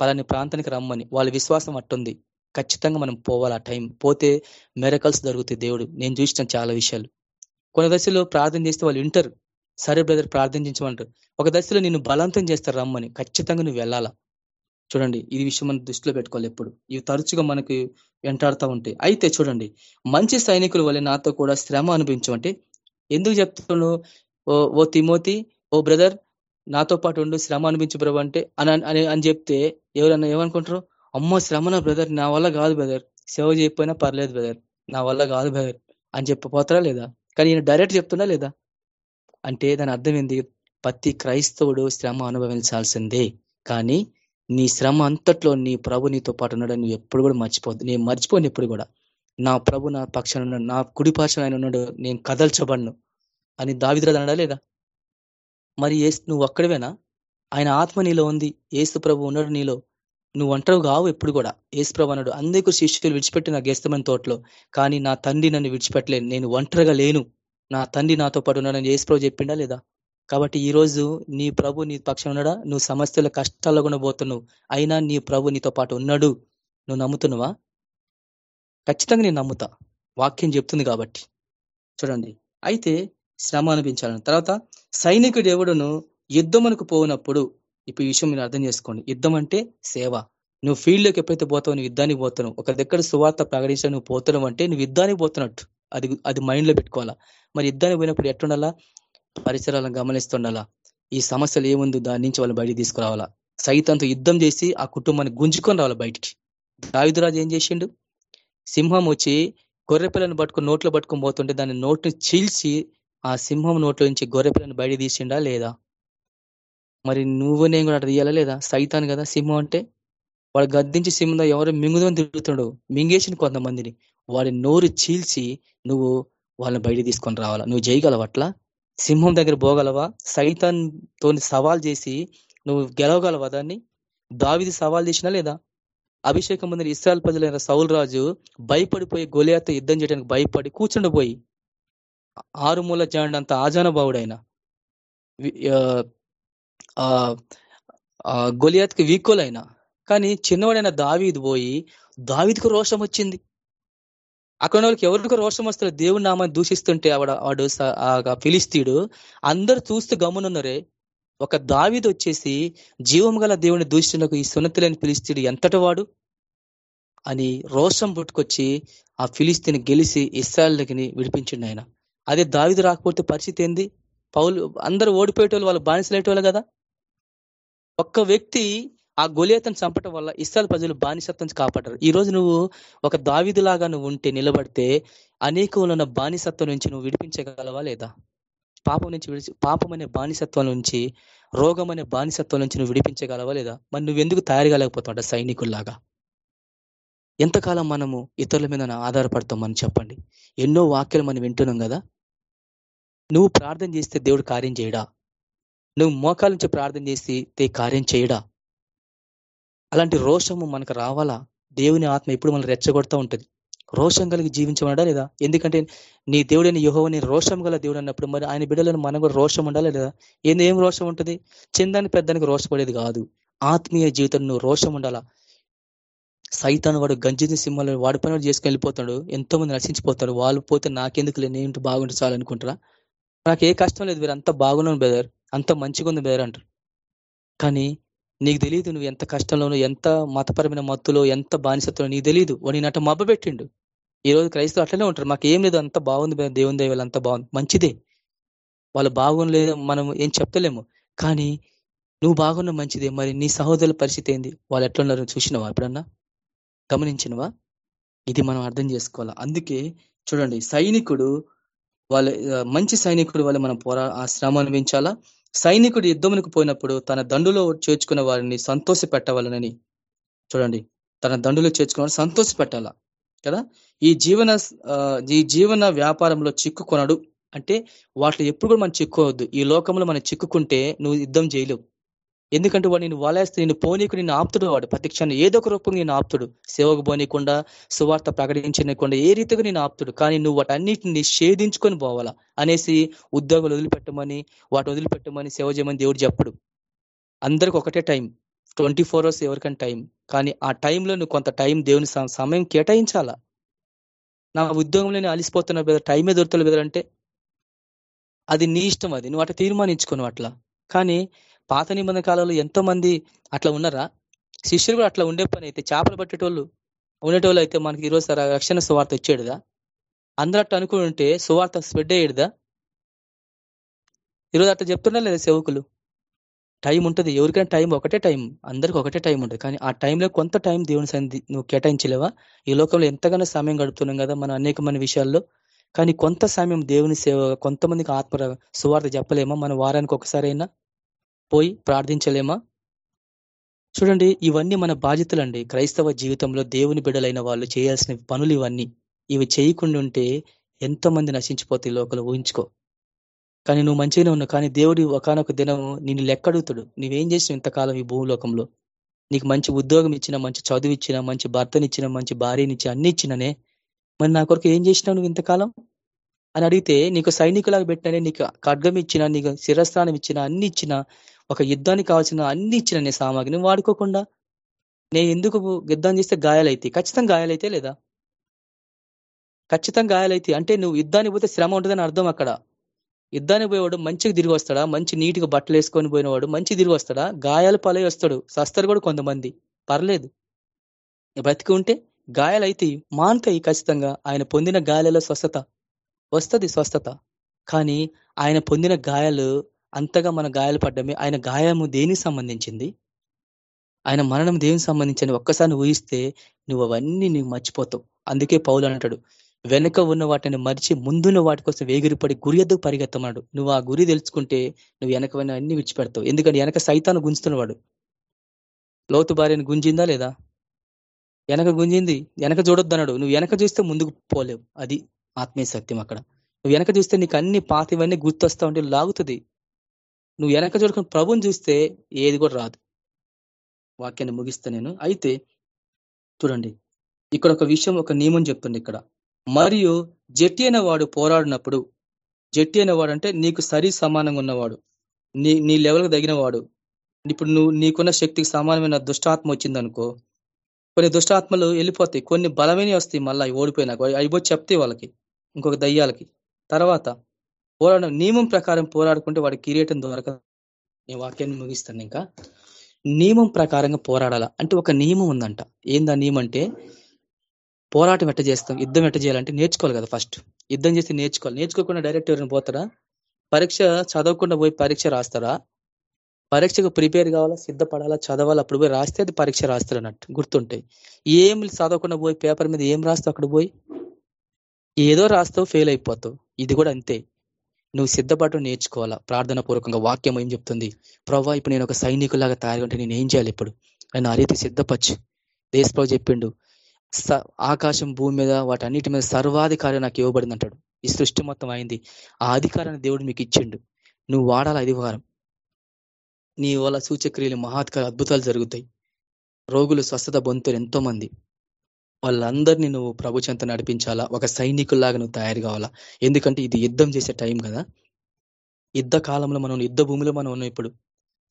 పలాని ప్రాంతానికి రమ్మని. వాళ్ళ విశ్వాసం అట్టుంది. ఖచ్చితంగా మనం పోవాలి ఆ టైం పోతే మెరకల్స్ జరుగుతాయి దేవుడు. నేను చూసిన చాలా విషయాలు. కొన్ని దశలో ప్రార్థన చేస్తే వాళ్ళు వింటారు. సరే బ్రదర్ ప్రార్థించమంటారు ఒక దశలో నిన్ను బలవంతం చేస్తారు రమ్మని. ఖచ్చితంగా నువ్వు వెళ్ళాలా. చూడండి ఈ విషయం మనం దృష్టిలో పెట్టుకోవాలి ఎప్పుడు. ఇవి తరచుగా మనకి వెంటాడుతూ ఉంటాయి. అయితే చూడండి మంచి సైనికుల వల్ల నాతో కూడా శ్రమ అనిపించమంటే ఎందుకు చెప్తున్నాను? ఓ ఓ తిమోతి ఓ బ్రదర్ నాతో పాటు ఉండు శ్రమ అనిపించు బ్రదర్ అంటే అని అని చెప్తే ఎవరన్నా ఏమనుకుంటారు? అమ్మ శ్రమన బ్రదర్ నా వల్ల కాదు బ్రదర్. సేవ చేయకపోయినా పర్లేదు బ్రదర్. నా వల్ల కాదు బ్రదర్. అని చెప్పిపోతారా లేదా? కానీ ఈయన డైరెక్ట్ చెప్తున్నా లేదా? అంటే దాని అర్థం ఏంది? ప్రతి క్రైస్తవుడు శ్రమ అనుభవించాల్సిందే. కానీ నీ శ్రమ అంతట్లో నీ ప్రభు నీతో పాటు ఉన్నాడు నువ్వు ఎప్పుడు కూడా మర్చిపోద్దు నేను మర్చిపోను ఎప్పుడు కూడా. నా ప్రభు నా పక్షాన ఉన్నాడు. నా కుడి ఆయన ఉన్నాడు. నేను కదల్చబడ్ను. అని దావిద్రాదు లేదా? మరి ఏసు నువ్వు ఒక్కడివేనా? ఆయన ఆత్మ నీలో ఉంది. ఏసు ప్రభు ఉన్నాడు నీలో. నువ్వు ఒంటరి కావు ఎప్పుడు కూడా. ఏసు ప్రభు అందరికీ శిష్యులు విడిచిపెట్టి నా గెస్తమైన తోటలో కానీ నా తండ్రి నన్ను విడిచిపెట్టలేను. నేను ఒంటరిగా లేను. నా తండ్రి నాతో పాటు ఉన్నాడని ఏసుప్రభు చెప్పిండా లేదా? కాబట్టి ఈ రోజు నీ ప్రభు నీ పక్షం ఉన్నాడా? నువ్వు సమస్యల కష్టాల్లో కూడా పోతున్నావు. అయినా నీ ప్రభు నీతో పాటు ఉన్నాడు. నువ్వు నమ్ముతున్నావా? ఖచ్చితంగా నేను నమ్ముతా. వాక్యం చెప్తుంది కాబట్టి. చూడండి. అయితే శ్రమ అనిపించాలని. తర్వాత సైనికుడు ఎవడును యుద్ధమునకు పోనప్పుడు ఇప్పుడు ఈ విషయం మీరు అర్థం చేసుకోండి. యుద్ధం అంటే సేవ. నువ్వు ఫీల్డ్లోకి ఎప్పుడైతే పోతావు నువ్వు యుద్ధానికి పోతున్నావు. ఒక దగ్గర సువార్త ప్రకటించడం నువ్వు పోతున్నావు అంటే నువ్వు యుద్ధానికి పోతున్నట్టు. అది అది మైండ్లో పెట్టుకోవాలా? మరి యుద్ధానికి పోయినప్పుడు ఎట్టుండాలా పరిసరాలను గమనిస్తుండాలా? ఈ సమస్యలు ఏముంది? దాని నుంచి వాళ్ళు బయటికి తీసుకురావాలా? సైతంతో యుద్ధం చేసి ఆ కుటుంబాన్ని గుంజుకొని రావాలి బయటికి? దావిదురాజు ఏం చేసిండు? సింహం వచ్చి గొర్రెపిల్లను పట్టుకుని నోట్లో పట్టుకొని పోతుంటే దాన్ని నోట్ని చీల్చి ఆ సింహం నోట్లో నుంచి గొర్రెపిల్లను బయట తీసిండా లేదా? మరి నువ్వు నేను కూడా అట్లా తీయాలా లేదా? సైతాన్ కదా సింహం అంటే వాడు గద్దించి సింహం ఎవరు మింగుదని తిరుగుతున్నాడు మింగేసిన కొంతమందిని. వాడి నోరు చీల్చి నువ్వు వాళ్ళని బయట తీసుకొని రావాలా? నువ్వు చేయగలవు అట్లా? సింహం దగ్గర పోగలవా? సైతాన్ తోని సవాల్ చేసి నువ్వు గెలవగలవా దాన్ని? దావిది సవాల్ చేసినా లేదా? అభిషేకం ముందు ఇస్రాయల్ ప్రజలైన సౌల్ రాజు భయపడిపోయి గొలియాతో యుద్ధం చేయడానికి భయపడి కూర్చుండిపోయి ఆరుమూల జాండంత ఆజానబావుడైన గొలియాత్కి వీకోలైన కానీ చిన్నవాడైన దావీది పోయి దావీదికి రోషం వచ్చింది. అక్కడ వాళ్ళకి ఎవరికి రోషం వస్తారు దేవుడి నామాన్ని దూషిస్తుంటే ఆవిడ వాడు ఫిలిస్తీడు. అందరు చూస్తూ గమనున్నరే ఒక దావీది వచ్చేసి జీవం గల దేవుని దూషిస్తున్నకు ఈ సున్నతులని ఫిలిస్తీడు ఎంతటి వాడు అని రోషం పుట్టుకొచ్చి ఆ ఫిలిస్తీని గెలిచి ఇస్రాయల్ దగ్గర విడిపించిండు ఆయన. అదే దావిది రాకపోతే పరిస్థితి ఏంది? పౌలు అందరూ ఓడిపోయేటోళ్ళు వాళ్ళు బానిసలేటోళ్ళు కదా. ఒక్క వ్యక్తి ఆ గొలియతను చంపటం వల్ల ఇస్రాయల్ ప్రజలు బానిసత్వం కాపాడరు. ఈ రోజు నువ్వు ఒక దావిదులాగా నువ్వు ఉంటే నిలబడితే అనేకములున్న బానిసత్వం నుంచి నువ్వు విడిపించగలవా లేదా? పాపం నుంచి విడిచి పాపం అనే బానిసత్వం నుంచి రోగం అనే బానిసత్వం నుంచి నువ్వు విడిపించగలవా లేదా? మరి నువ్వెందుకు తయారు కాలేకపోతావు సైనికుల్లాగా? ఎంతకాలం మనము ఇతరుల మీద ఆధారపడతాం మనం చెప్పండి. ఎన్నో వాక్యాలు మనం వింటున్నాం కదా. నువ్వు ప్రార్థన చేస్తే దేవుడు కార్యం చేయడా? నువ్వు మోకాల నుంచి ప్రార్థన చేస్తే కార్యం చేయడా? అలాంటి రోషము మనకు రావాలా? దేవుని ఆత్మ ఎప్పుడు మనం రెచ్చగొడతా ఉంటుంది. రోషం కలిగి జీవించమడా లేదా? ఎందుకంటే నీ దేవుడైన యుహోవని రోషం గల దేవుడు అన్నప్పుడు మరి ఆయన బిడ్డలను మనం కూడా రోషం ఉండాలి లేదా? ఏంది ఏం రోషం ఉంటుంది? చిన్నదాని పెద్దానికి రోషపడేది కాదు. ఆత్మీయ జీవితం నువ్వు రోషం ఉండాలా? సైతాన్ వాడు గంజిని సింహాలు వాడి పని చేసుకుని వెళ్ళిపోతాడు. ఎంతో మంది నశించిపోతాడు వాళ్ళు పోతే నాకెందుకు లేని ఏంటి బాగుంటే చాలనుకుంటారా నాకు ఏ కష్టం లేదు వీరు అంత బాగున్నాను బెదర్ అంత మంచిగా ఉంది బెదర్ అంటారు. కానీ నీకు తెలియదు నువ్వు ఎంత కష్టంలోనూ ఎంత మతపరమైన మత్తులో ఎంత బానిసత్వం నీకు తెలియదు వాడిని నట మబ్బ పెట్టిండు. ఈ రోజు క్రైస్తవులు అట్లనే ఉంటారు. మాకు ఏం లేదు అంత బాగుంది దేవుని దైవాలు అంత బాగుంది. మంచిదే. వాళ్ళు బాగుండలేదు మనం ఏం చెప్తలేము కానీ నువ్వు బాగున్న మంచిదే. మరి నీ సహోదరుల పరిస్థితి ఏంది? వాళ్ళు ఎట్లున్నారు చూసినవా ఎప్పుడన్నా? గమనించినవా? ఇది మనం అర్థం చేసుకోవాలా? అందుకే చూడండి సైనికుడు వాళ్ళ మంచి సైనికుడు వల్ల మనం పోరా ఆ శ్రమ అనుభవించాలా? సైనికుడు యుద్ధమునికి పోయినప్పుడు తన దండులో చేర్చుకున్న వారిని సంతోష పెట్టవాలనని చూడండి తన దండులో చేర్చుకున్న సంతోష పెట్టాలా? కదా? ఈ జీవన ఈ జీవన వ్యాపారంలో చిక్కుకొనడు. అంటే వాటిలో ఎప్పుడు కూడా మనం చిక్కుకోవద్దు. ఈ లోకంలో మనం చిక్కుకుంటే నువ్వు యుద్ధం చేయలేవు. ఎందుకంటే వాడు నేను వాలేస్తే నేను పోనీకు నేను ఆప్తుడు వాడు. ప్రతిక్షణ ఏదో ఒక రూపంగా నేను ఆప్తుడు. సేవకు పోనీకుండా సువార్త ప్రకటించకుండా ఏ రీతిగా నేను ఆప్తుడు. కానీ నువ్వు వాటన్నిటిని నిషేధించుకొని పోవాలా? అనేసి ఉద్యోగాలు వదిలిపెట్టమని వాటి వదిలిపెట్టమని సేవ చేయమని దేవుడు చెప్పడు. అందరికి ఒకటే టైం. ట్వంటీ ఫోర్ అవర్స్ ఎవరికైనా టైం. కానీ ఆ టైంలో నువ్వు కొంత టైం దేవుని సమయం కేటాయించాలా? నా ఉద్యోగంలో నేను అలిసిపోతున్నా బెదర్ టైమే దొరుకుతుంది బెదర్ అంటే అది నీ ఇష్టం అది. నువ్వు అట్లా తీర్మానించుకున్నావు అట్లా కానీ పాత నిబంధన కాలంలో ఎంతో మంది అట్లా ఉన్నారా? శిష్యులు కూడా అట్లా ఉండే పని అయితే చేపలు పట్టేటోళ్ళు ఉండేటోళ్ళు అయితే మనకి ఈరోజు రక్షణ సువార్త వచ్చేడుదా అందరూ అట్లా అనుకుని ఉంటే సువార్త స్ప్రెడ్ అయ్యేడుదా? ఈరోజు అట్లా చెప్తున్నా లేదా సేవకులు? టైం ఉంటుంది. ఎవరికైనా టైం ఒకటే టైం అందరికి ఒకటే టైం ఉంటుంది. కానీ ఆ టైంలో కొంత టైం దేవుని సన్నిధి నువ్వు కేటాయించలేవా? ఈ లోకంలో ఎంతగానో సమయం గడుపుతున్నాం కదా మనం అనేకమైన విషయాల్లో. కానీ కొంత సమయం దేవుని సేవ కొంతమందికి ఆత్మ సువార్త చెప్పలేమా? మన వారానికి ఒకసారైనా? పోయి ప్రార్థించలేమా? చూడండి ఇవన్నీ మన బాధ్యతలండి. క్రైస్తవ జీవితంలో దేవుని బిడలైన వాళ్ళు చేయాల్సిన పనులు ఇవన్నీ. ఇవి చేయకుండా ఉంటే ఎంతో మంది నశించిపోతాయి లోకలు ఊహించుకో. కానీ నువ్వు మంచిగానే ఉన్నావు. కానీ దేవుడు ఒకనొక దినం నిన్ను లెక్కడుగుతాడు. నువ్వేం చేసినావు ఇంతకాలం ఈ భూలోకంలో నీకు మంచి ఉద్యోగం ఇచ్చిన మంచి చదువు ఇచ్చిన మంచి భర్తనిచ్చిన మంచి భార్యనిచ్చి అన్ని ఇచ్చిననే. మరి నా కొరకు ఏం చేసినావు నువ్వు ఇంతకాలం? అని అడిగితే నీకు సైనికులాగా పెట్టిననే నీకు ఖడ్గం ఇచ్చిన నీకు శిరస్థానం ఇచ్చిన అన్ని ఇచ్చిన ఒక యుద్ధానికి కావాల్సిన అన్ని ఇచ్చిన నీ సామాగ్రిని వాడుకోకుండా నేను ఎందుకు యుద్ధం చేస్తే గాయాలైతే? ఖచ్చితంగా గాయాలైతే లేదా? ఖచ్చితంగా గాయాలైతే. అంటే నువ్వు యుద్ధానికి పోతే శ్రమ ఉంటుందని అర్థం అక్కడ. యుద్ధానికి పోయేవాడు మంచిగా తిరిగి వస్తాడా? మంచి నీటిగా బట్టలు వేసుకొని పోయినవాడు మంచి తిరిగి వస్తాడా? గాయాలు పలై వస్తాడు. సస్తారు కూడా కొంతమంది. పర్లేదు. బ్రతికి ఉంటే గాయాలైతే మాన్తాయి ఖచ్చితంగా. ఆయన పొందిన గాయాలలో స్వస్థత. వస్తుంది స్వస్థత. కానీ ఆయన పొందిన గాయాలు అంతగా మన గాయాలు పడ్డమే. ఆయన గాయము దేనికి సంబంధించింది? ఆయన మరణం దేనికి సంబంధించింది? ఒక్కసారి ఊహిస్తే నువ్వు అవన్నీ నువ్వు మర్చిపోతావు. అందుకే పౌలు అంటాడు వెనుక ఉన్న వాటిని మరిచి ముందున్న వాటి కోసం వేగిరిపడి గురి ఎద్దుకు పరిగెత్తమన్నాడు. నువ్వు ఆ గురి తెలుసుకుంటే నువ్వు వెనక అన్ని విడిచిపెడతావు. ఎందుకంటే వెనక సైతాన్ని గుంజుతున్నవాడు లోతు భార్యను గుంజిందా లేదా? వెనక గుంజింది. వెనక చూడొద్దన్నాడు. నువ్వు వెనక చూస్తే ముందుకు పోలేవు. అది ఆత్మీయ సత్యం అక్కడ. నువ్వు వెనక చూస్తే నీకు అన్ని పాత ఇవన్నీ గుర్తొస్తా ఉంటే లాగుతుంది. నువ్వు వెనక చూడుకుని ప్రభుని చూస్తే ఏది కూడా రాదు. వాక్యాన్ని ముగిస్తా నేను. అయితే చూడండి ఇక్కడ ఒక విషయం ఒక నియమం చెప్తుంది ఇక్కడ. మరియు జట్టి అయిన వాడు పోరాడినప్పుడు జట్టి అయిన వాడు అంటే నీకు సరి సమానంగా ఉన్నవాడు. నీ నీ లెవెల్కి తగిన వాడు ఇప్పుడు నువ్వు నీకున్న శక్తికి సమానమైన దుష్టాత్మ వచ్చిందనుకో కొన్ని దుష్టాత్మలు వెళ్ళిపోతాయి. కొన్ని బలమైన వస్తాయి మళ్ళీ ఓడిపోయినాక. అయిపో చెప్తాయి వాళ్ళకి ఇంకొక దయ్యాలకి. తర్వాత పోరాడడం నియమం ప్రకారం పోరాడుకుంటే వాడి కిరీటం దొరక నేను వాక్యాన్ని ముగిస్తాను ఇంకా. నియమం ప్రకారంగా పోరాడాల? అంటే ఒక నియమం ఉందంట. ఏందా నియమం అంటే పోరాటం ఎట్ట చేస్తాం? యుద్ధం ఎట్ట చేయాలంటే నేర్చుకోవాలి కదా ఫస్ట్. యుద్ధం చేసి నేర్చుకోవాలి. నేర్చుకోకుండా డైరెక్ట్ ఎవరైనా పోతారా? పరీక్ష చదవకుండా పోయి పరీక్ష రాస్తారా? పరీక్షకు ప్రిపేర్ కావాలా? సిద్ధపడాలా? చదవాలా? అప్పుడు పోయి రాస్తే అది పరీక్ష రాస్తారు అన్నట్టు గుర్తుంటాయి ఏం చదవకుండా పోయి పేపర్ మీద ఏం రాస్తావు అక్కడ పోయి? ఏదో రాస్తావు ఫెయిల్ అయిపోతావు. ఇది కూడా అంతే. నువ్వు సిద్ధపడు నేర్చుకోవాలా? ప్రార్థన పూర్వకంగా వాక్యం ఏం చెప్తుంది? ప్రవ్వా ఇప్పుడు నేను ఒక సైనికులాగా తయారుంటే నేను ఏం చేయాలి ఇప్పుడు? ఆయన ఆ రీతి సిద్ధపచ్చు దేశప్రభు చెప్పిండు ఆకాశం భూమి మీద వాటన్నిటి మీద సర్వాధికారం నాకు ఇవ్వబడింది అంటాడు. ఈ సృష్టి మొత్తం అయింది. ఆ అధికారాన్ని దేవుడు మీకు ఇచ్చిండు. నువ్వు వాడాల అధికారం నీ వల్ల సూచక్రియలు మహాత్కార అద్భుతాలు జరుగుతాయి. రోగులు స్వస్థత పొందుతారు ఎంతో మంది వాళ్ళందరినీ నువ్వు ప్రభు చెంత నడిపించాలా? ఒక సైనికుల్లాగా నువ్వు తయారు కావాలా? ఎందుకంటే ఇది యుద్ధం చేసే టైం కదా. యుద్ధ కాలంలో మనం యుద్ధ భూమిలో మనం ఉన్నాం ఇప్పుడు.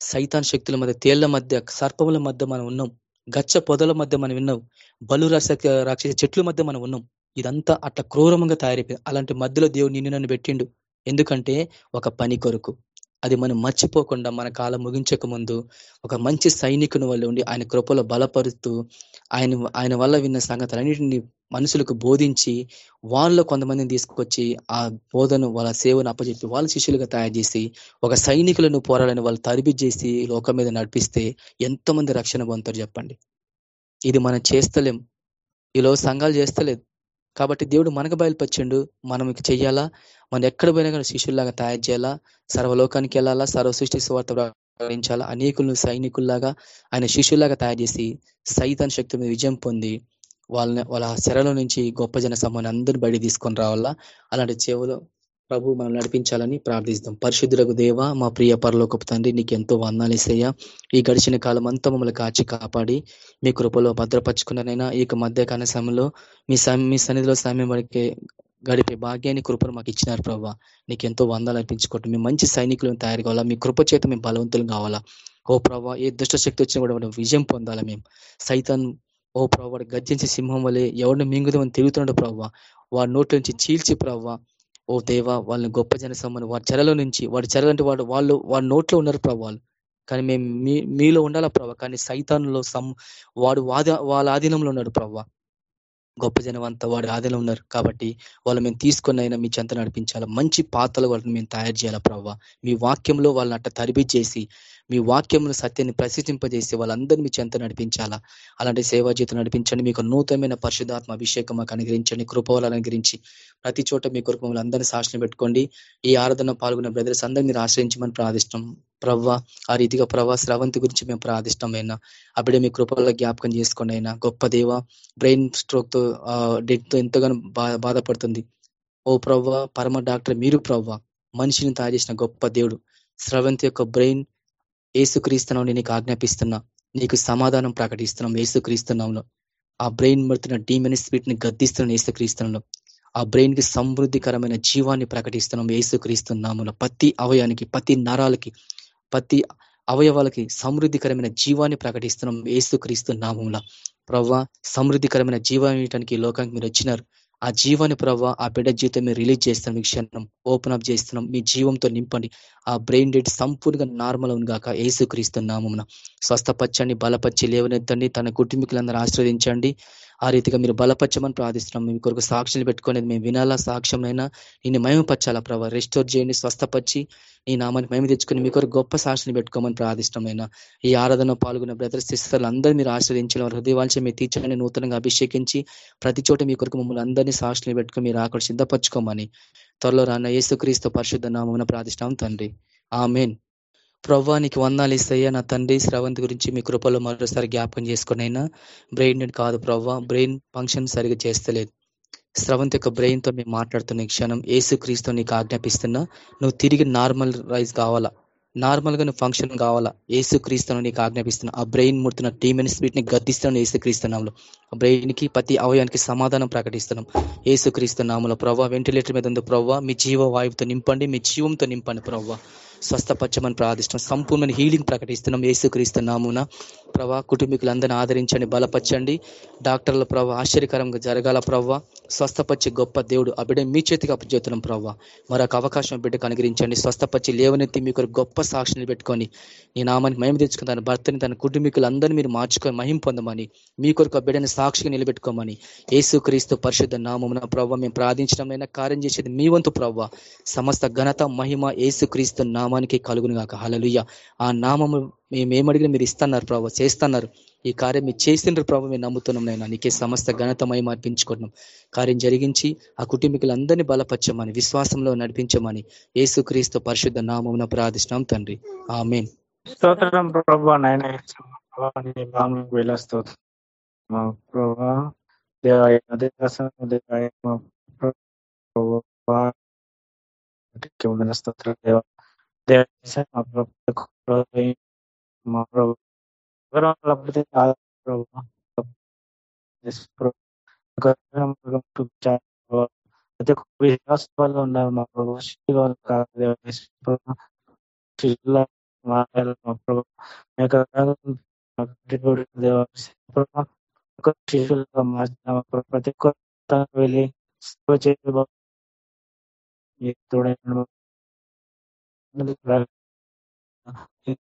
సైతాన్ శక్తుల మధ్య తేళ్ళ మధ్య సర్పముల మధ్య మనం ఉన్నాం. గచ్చ పొదల మధ్య మనం విన్నాం బలు రస రాక్షస చెట్ల మధ్య మనం ఉన్నాం. ఇదంతా అట్లా క్రూరంగా తయారైపోయింది. అలాంటి మధ్యలో దేవుడు నిన్ను నన్ను పెట్టిండు. ఎందుకంటే ఒక పని కొరకు. అది మనం మర్చిపోకుండా మన కాలం ముగించక ముందు ఒక మంచి సైనికుని వల్ల ఉండి ఆయన కృపలో బలపరుస్తూ ఆయన ఆయన వల్ల విన్న సంగతులన్నింటినీ మనుషులకు బోధించి వాళ్ళలో కొంతమందిని తీసుకొచ్చి ఆ బోధను వాళ్ళ సేవను అప్పచెప్పి వాళ్ళ శిష్యులుగా తయారు చేసి ఒక సైనికులను పోరాడని వాళ్ళు తరిపి చేసి లోకం మీద నడిపిస్తే ఎంతమంది రక్షణ పొందుతారు చెప్పండి. ఇది మనం చేస్తలేం. ఈలో సంఘాలు చేస్తలేదు. కాబట్టి దేవుడు మనకు బయలుపరిచిండు. మనం చెయ్యాలా? మనం ఎక్కడ పోయినా కానీ శిష్యుల్లాగా తయారు చేయాలా? సర్వలోకానికి వెళ్ళాలా? సర్వ సృష్టి స్వార్థ ప్రకటించాలా? అనేకులను సైనికుల్లాగా ఆయన శిష్యుల్లాగా తయారు చేసి సైతాన్ శక్తి మీద విజయం పొంది వాళ్ళని వాళ్ళ శరలో నుంచి గొప్ప జన సమూహాన్ని అందరూ బయట తీసుకొని రావాలా? అలాంటి చెవులో ప్రభు మనం నడిపించాలని ప్రార్థిస్తాం. పరిశుద్ధులకు దేవ మా ప్రియ పరలోకపు తండ్రి నీకు ఎంతో వందాలేసయ్యా. ఈ గడిచిన కాలం అంతా మమ్మల్ని కాచి కాపాడి మీ కృపలో భద్రపరుచుకున్నారైనా ఈ మధ్యకాల సమయంలో మీ మీ సన్నిధిలో సమయం వరకే గడిపే భాగ్యాన్ని కృపను మాకు ఇచ్చినారు ప్రభావ నీకు ఎంతో వందాలు అర్పించుకోవటం మేము మంచి సైనికులను తయారు కావాలా? మీ కృప చేత మేము బలవంతులు కావాలా? ఓ ప్రభావ ఏ దుష్ట శక్తి వచ్చినా కూడా విజయం పొందాలా మేము? సైతాన్ ఓ ప్రభావ వాడు గర్జించే సింహం వలె ఎవరిని మింగుదామని తిరుగుతున్నాడు ప్రభావ వాడి నోట్ల నుంచి చీల్చి ప్రభావ ఓ దేవా వాళ్ళని గొప్ప జన సమ్మని వారి చెరలో నుంచి వాడి చెరలంటే వాడు వాళ్ళు వాడి నోట్లో ఉన్నారు ప్రభు వాళ్ళు. కానీ మేము మీ మీలో ఉండాలా ప్రభావ కానీ సైతాన్లో సమ్ వాడు వాద వాళ్ళ ఆధీనంలో ఉన్నాడు ప్రభావ గొప్ప జనం అంతా వాడి ఆధీనంలో ఉన్నారు కాబట్టి వాళ్ళు మేము తీసుకొని అయినా మీ చెంత నడిపించాలా. మంచి పాత్రలు వాళ్ళని మేము తయారు చేయాలా ప్రభావ మీ వాక్యంలో వాళ్ళని అట్ట తరిబి చేసి మీ వాక్యమును సత్యాన్ని ప్రసిద్ధింపజేసి వాళ్ళందరినీ మీ చెంత నడిపించాలా? అలాంటి సేవా జీతం నడిపించండి. మీకు నూతనమైన పరిశుధాత్మ అభిషేకం మాకు అనుగ్రహించండి. కృపవలు అనుగ్రహించి ప్రతి చోట మీ కొరకు మమ్మల్ని అందరినీ సాక్షిని పెట్టుకోండి. ఈ ఆరాధన పాల్గొన్న బ్రదర్స్ అందరినీ మీరు ఆశ్రయించమని ప్రార్థిష్టం ప్రవ్వ ఆ రీతిగా ప్రవ్వ స్రవంతి గురించి మేము ప్రార్థిష్టమైనా అప్పుడే మీ కృపల్లో జ్ఞాపకం చేసుకోండి అయినా. గొప్ప దేవ బ్రెయిన్ స్ట్రోక్తో తో ఎంతగానో బాధపడుతుంది. ఓ ప్రవ్వ పరమ డాక్టర్ మీరు ప్రవ్వ. మనిషిని తయారు చేసిన గొప్ప దేవుడు. స్రవంతి యొక్క బ్రెయిన్ ఏసుక్రీస్తున్నావు నీకు ఆజ్ఞాపిస్తున్నా నీకు సమాధానం ప్రకటిస్తున్నాం ఏసుక్రీస్తున్నాంలో ఆ బ్రెయిన్ మడుతున్న డీమెన్ స్పీట్ని గద్దిస్తున్నాం ఏసుక్రీస్తునంలో ఆ బ్రెయిన్కి సమృద్ధికరమైన జీవాన్ని ప్రకటిస్తున్నాం ఏసుక్రీస్తున్నాములో ప్రతి అవయానికి ప్రతి నరాలకి ప్రతి అవయవాలకి సమృద్ధికరమైన జీవాన్ని ప్రకటిస్తున్నాం ఏసుక్రీస్తు నామంలో. ప్రవ్వ సమృద్ధికరమైన జీవానికి లోకానికి మీరు వచ్చినారు. ఆ జీవాన్ని ప్రవ్వ ఆ బిడ్డ జీవితం మీరు రిలీజ్ చేస్తాం మీ క్షణం ఓపెన్ అప్ చేస్తున్నాం. మీ జీవంతో నింపండి. ఆ బ్రెయిన్ డెడ్ సంపూర్ణంగా నార్మల్ అవునుగాక ఏసుక్రీస్తున్నామున స్వస్థపచ్చండి బలపచ్చి లేవనెత్తండి. తన కుటుంబీకులందరూ ఆశ్రవదించండి. ఆ రీతిగా మీరు బలపరచమని ప్రార్థిస్తున్నాం. మీ కొరకు సాక్షులు పెట్టుకునేది మేము వినాలా సాక్ష్యంనైనా నేను మయమపరచాలా ప్రభావ రెస్టోర్ చేయండి స్వస్థపరిచి నీ నామాన్ని మేము తెచ్చుకుని మీ కొరకు గొప్ప సాక్షిని పెట్టుకోమని ప్రార్థిష్టమైన ఈ ఆరాధన పాల్గొన్న బ్రదర్ సిస్టర్లు అందరూ మీరు ఆశ్రయించిన వారి హృదయవాల్సి మీ తీర్చని నూతనంగా అభిషేకించి ప్రతి చోట మీ కొరకు మమ్మల్ని అందరినీ సాక్షిని పెట్టుకుని మీరు అక్కడ సిద్ధపరచుకోమని త్వరలో రాన్న యేసుక్రీస్తు పరిశుద్ధ నామమున ప్రార్థిష్టం తండ్రి. ఆమెన్. ప్రవ్వానికి వందాలు ఇస్తాయా? నా తండ్రి స్రవంతి గురించి మీ కృపలో మరోసారి జ్ఞాపకం చేసుకుని బ్రెయిన్ కాదు ప్రవ్వ బ్రెయిన్ ఫంక్షన్ సరిగా చేస్తలేదు. స్రవంతి యొక్క బ్రెయిన్తో మేము మాట్లాడుతున్న క్షణం ఏసుక్రీస్తు నీకు ఆజ్ఞాపిస్తున్నా. నువ్వు తిరిగి నార్మల్ రైజ్ కావాలా? నార్మల్గా నువ్వు ఫంక్షన్ కావాలా? ఏసు క్రీస్తును నీకు ఆజ్ఞాపిస్తున్నా. ఆ బ్రెయిన్ ముడుతున్న టీమెన్ స్పీడ్ని గద్దిస్తున్నాను ఏసు ఆ బ్రెయిన్కి ప్రతి అవయానికి సమాధానం ప్రకటిస్తున్నాం. ఏసు క్రీస్తునామలో ప్రవ్వ వెంటిలేటర్ మీద ఉంది ప్రవ్వ మీ జీవ వాయువుతో నింపండి మీ జీవంతో నింపండి ప్రవ్వ స్వస్థపచ్చమని ప్రార్థిస్తున్నాం. సంపూర్ణ హీలింగ్ ప్రకటిస్తున్నాం. ఏసుక్రీస్తు నామున ప్రభా కుటుంబీకులందరినీ ఆదరించండి బలపరచండి. డాక్టర్ల ప్రభావ ఆశ్చర్యకరంగా జరగాల ప్రవ్వ స్వస్థపచ్చి గొప్ప దేవుడు ఆ మీ చేతికి అప్పచెప్తున్నాం ప్రవ్వ మరొక అవకాశం బిడ్డకు అనుగ్రహించండి. స్వస్థపచ్చి లేవనెత్తి మీకు గొప్ప సాక్షిని పెట్టుకొని నీ నామానికి మహిమ తెచ్చుకుని తన భర్తని తన కుటుంబీకులందరినీ మీరు మార్చుకొని మహిం పొందమని మీ కొరకు ఆ బిడ్డని సాక్షిగా నిలబెట్టుకోమని ఏసుక్రీస్తు పరిశుద్ధ నామమున ప్రవ్వ మేము ప్రార్థించడమైనా కార్యం చేసేది మీ వంతు ప్రవ్వ సమస్త ఘనత మహిమ ఏసుక్రీస్తు నామానికి కలుగును గాక. హలలుయ్య ఆ నామము మేమేమడిగిన మీరు ఇస్తున్నారు ప్రభావ చేస్తున్నారు. ఈ కార్యం మీరు చేసిండ్రు ప్రభావ మేము నమ్ముతున్నాం నైనా నీకే సమస్త ఘనతమై మార్పించుకుంటున్నాం కార్యం జరిగించి ఆ కుటుంబీకులందరినీ బలపరచమని విశ్వాసంలో నడిపించమని ఏసుక్రీస్తు పరిశుద్ధ నామమున ప్రార్థిస్తున్నాం తండ్రి. ఆ మెయిన్ స్తోత్రం ప్రభా నాయన వేల స్తోత్రం ప్రభా. దేవ దేవ మా ప్రభు మా ప్రభు లేకపోతే ప్రతి ఒక్క విశ్వాస వాళ్ళు ఉన్నారు మా ప్రభు శిశువులు కాదు శిశువుల మా ప్రభు శిశువులుగా మార్చిన ప్రతి ఒక్క వెళ్ళి తోడైన ఎన్ని సంవత్సరాలు ఆడిస్తున్నాను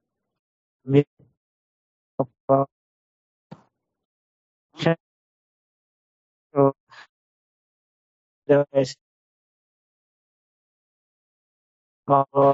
మీ గొప్ప దేవా యేసు మా ప్రభు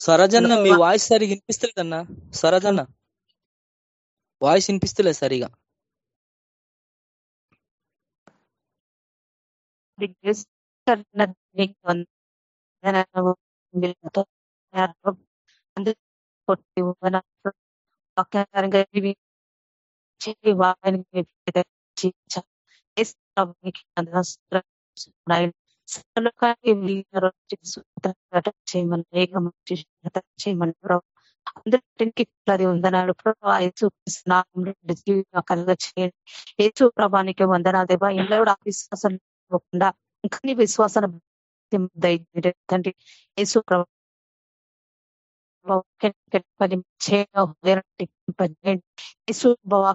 సరజన్న మీ వాయిస్ సరిగా వినిపిస్తలేదన్నా? సరజన్న. వాయిస్ వినిపిస్తలేదు సరిగా. చేయమని అందరికి అది వందనాలు ప్రభా యేసు కలుగ చేయండి యేసు ప్రభానికి వందనాలు దేవా ఇంట్లో కూడా అవిశ్వాసం ఇవ్వకుండా ఇంకా నీ విశ్వాసం తండ్రి యేసు ప్రభావం చేయండి యేసు ప్రభా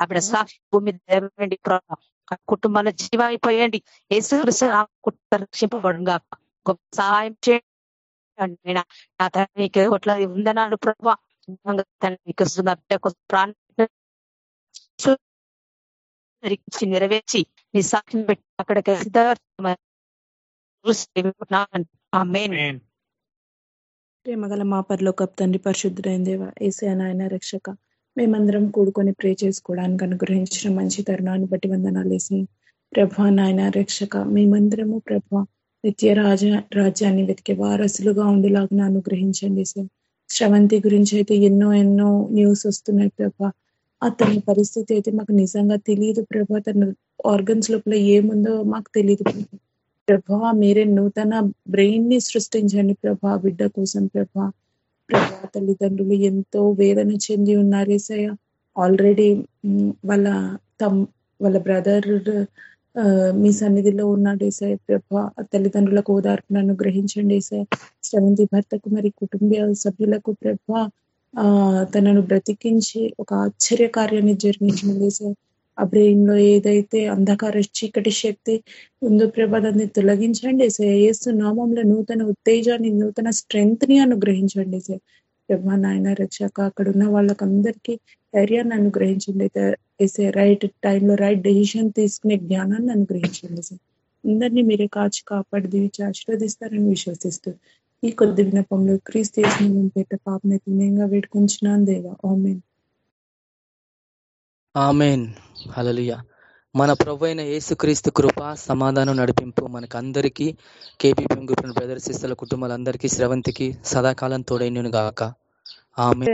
అప్పుడు సాక్షి భూమి దేవండి కుటుంబంలో జీవ అయిపోయండి ఏసుకృష్ణ రక్షింపబడుగా గొప్ప సహాయం చేయండి. నా తండ్రికి కొట్ల ఉందనాడు ప్రభావ నెరవేర్చి నీ సాక్షిని పెట్టి అక్కడికి ప్రేమగల మా పరలోకప్ తండ్రి పరిశుద్ధుడైన దేవ ఏసే నాయన రక్షక. మేమందరం కూడుకొని ప్రే చేసుకోవడానికి అనుగ్రహించిన మంచి తరుణాన్ని బట్టి వందనాలు వేసి ప్రభా నాయన రక్షక మేమందరము ప్రభా నిత్య రాజ రాజ్యాన్ని వెతికే వారసులుగా ఉండేలాగా అనుగ్రహించండి సార్ శ్రవంతి గురించి అయితే ఎన్నో ఎన్నో న్యూస్ వస్తున్నాయి ప్రభా. అతని పరిస్థితి అయితే మాకు నిజంగా తెలియదు ప్రభా. తన ఆర్గన్స్ లోపల ఏముందో మాకు తెలియదు ప్రభా. ప్రభా మీరే నూతన బ్రెయిన్ని సృష్టించండి ప్రభా బిడ్డ కోసం ప్రభా. ప్రభా తల్లిదండ్రులు ఎంతో వేదన చెంది ఉన్నారు ఏసయ్య. ఆల్రెడీ వాళ్ళ తమ్ వాళ్ళ బ్రదర్ మీ సన్నిధిలో ఉన్నాడు ఏసయ ప్రభా. తల్లిదండ్రులకు ఓదార్పును అనుగ్రహించండి ఏసయ శ్రవంతి భర్తకు మరి కుటుంబ సభ్యులకు ప్రభా ఆ తనను బ్రతికించి ఒక ఆశ్చర్య కార్యాన్ని జరిగించింది ఏసే ఆ బ్రెయిన్లో ఏదైతే అంధకార చీకటి శక్తి ఉందో ప్రభా దాన్ని తొలగించండి ఏసు నామంలో నూతన ఉత్తేజాన్ని నూతన స్ట్రెంగ్త్ని అనుగ్రహించండి సార్. ప్రభా నాయన రక్షక అక్కడ ఉన్న వాళ్ళకందరికీ ధైర్యాన్ని అనుగ్రహించండి. వేసే రైట్ టైంలో రైట్ డెసిషన్ తీసుకునే జ్ఞానాన్ని అనుగ్రహించండి సార్. అందరినీ మీరే కాచి కాపాడి దీవించి ఆశీర్వదిస్తారని విశ్వసిస్తూ ఈ కొద్ది వినపంలో క్రీస్తు చేసిన పేట పాపని నేంగా వేడుకుంటున్నాను దేవా. ఆమెన్. ఆమెన్. హలలియ మన ప్రభు అయిన యేసుక్రీస్తు కృప సమాధానం నడిపింపు మనకు అందరికీ కేపీ పెంగుపిన బ్రదర్ సిస్టర్ల కుటుంబాలందరికీ శ్రవంతికి సదాకాలం తోడైనను గాక ఆమె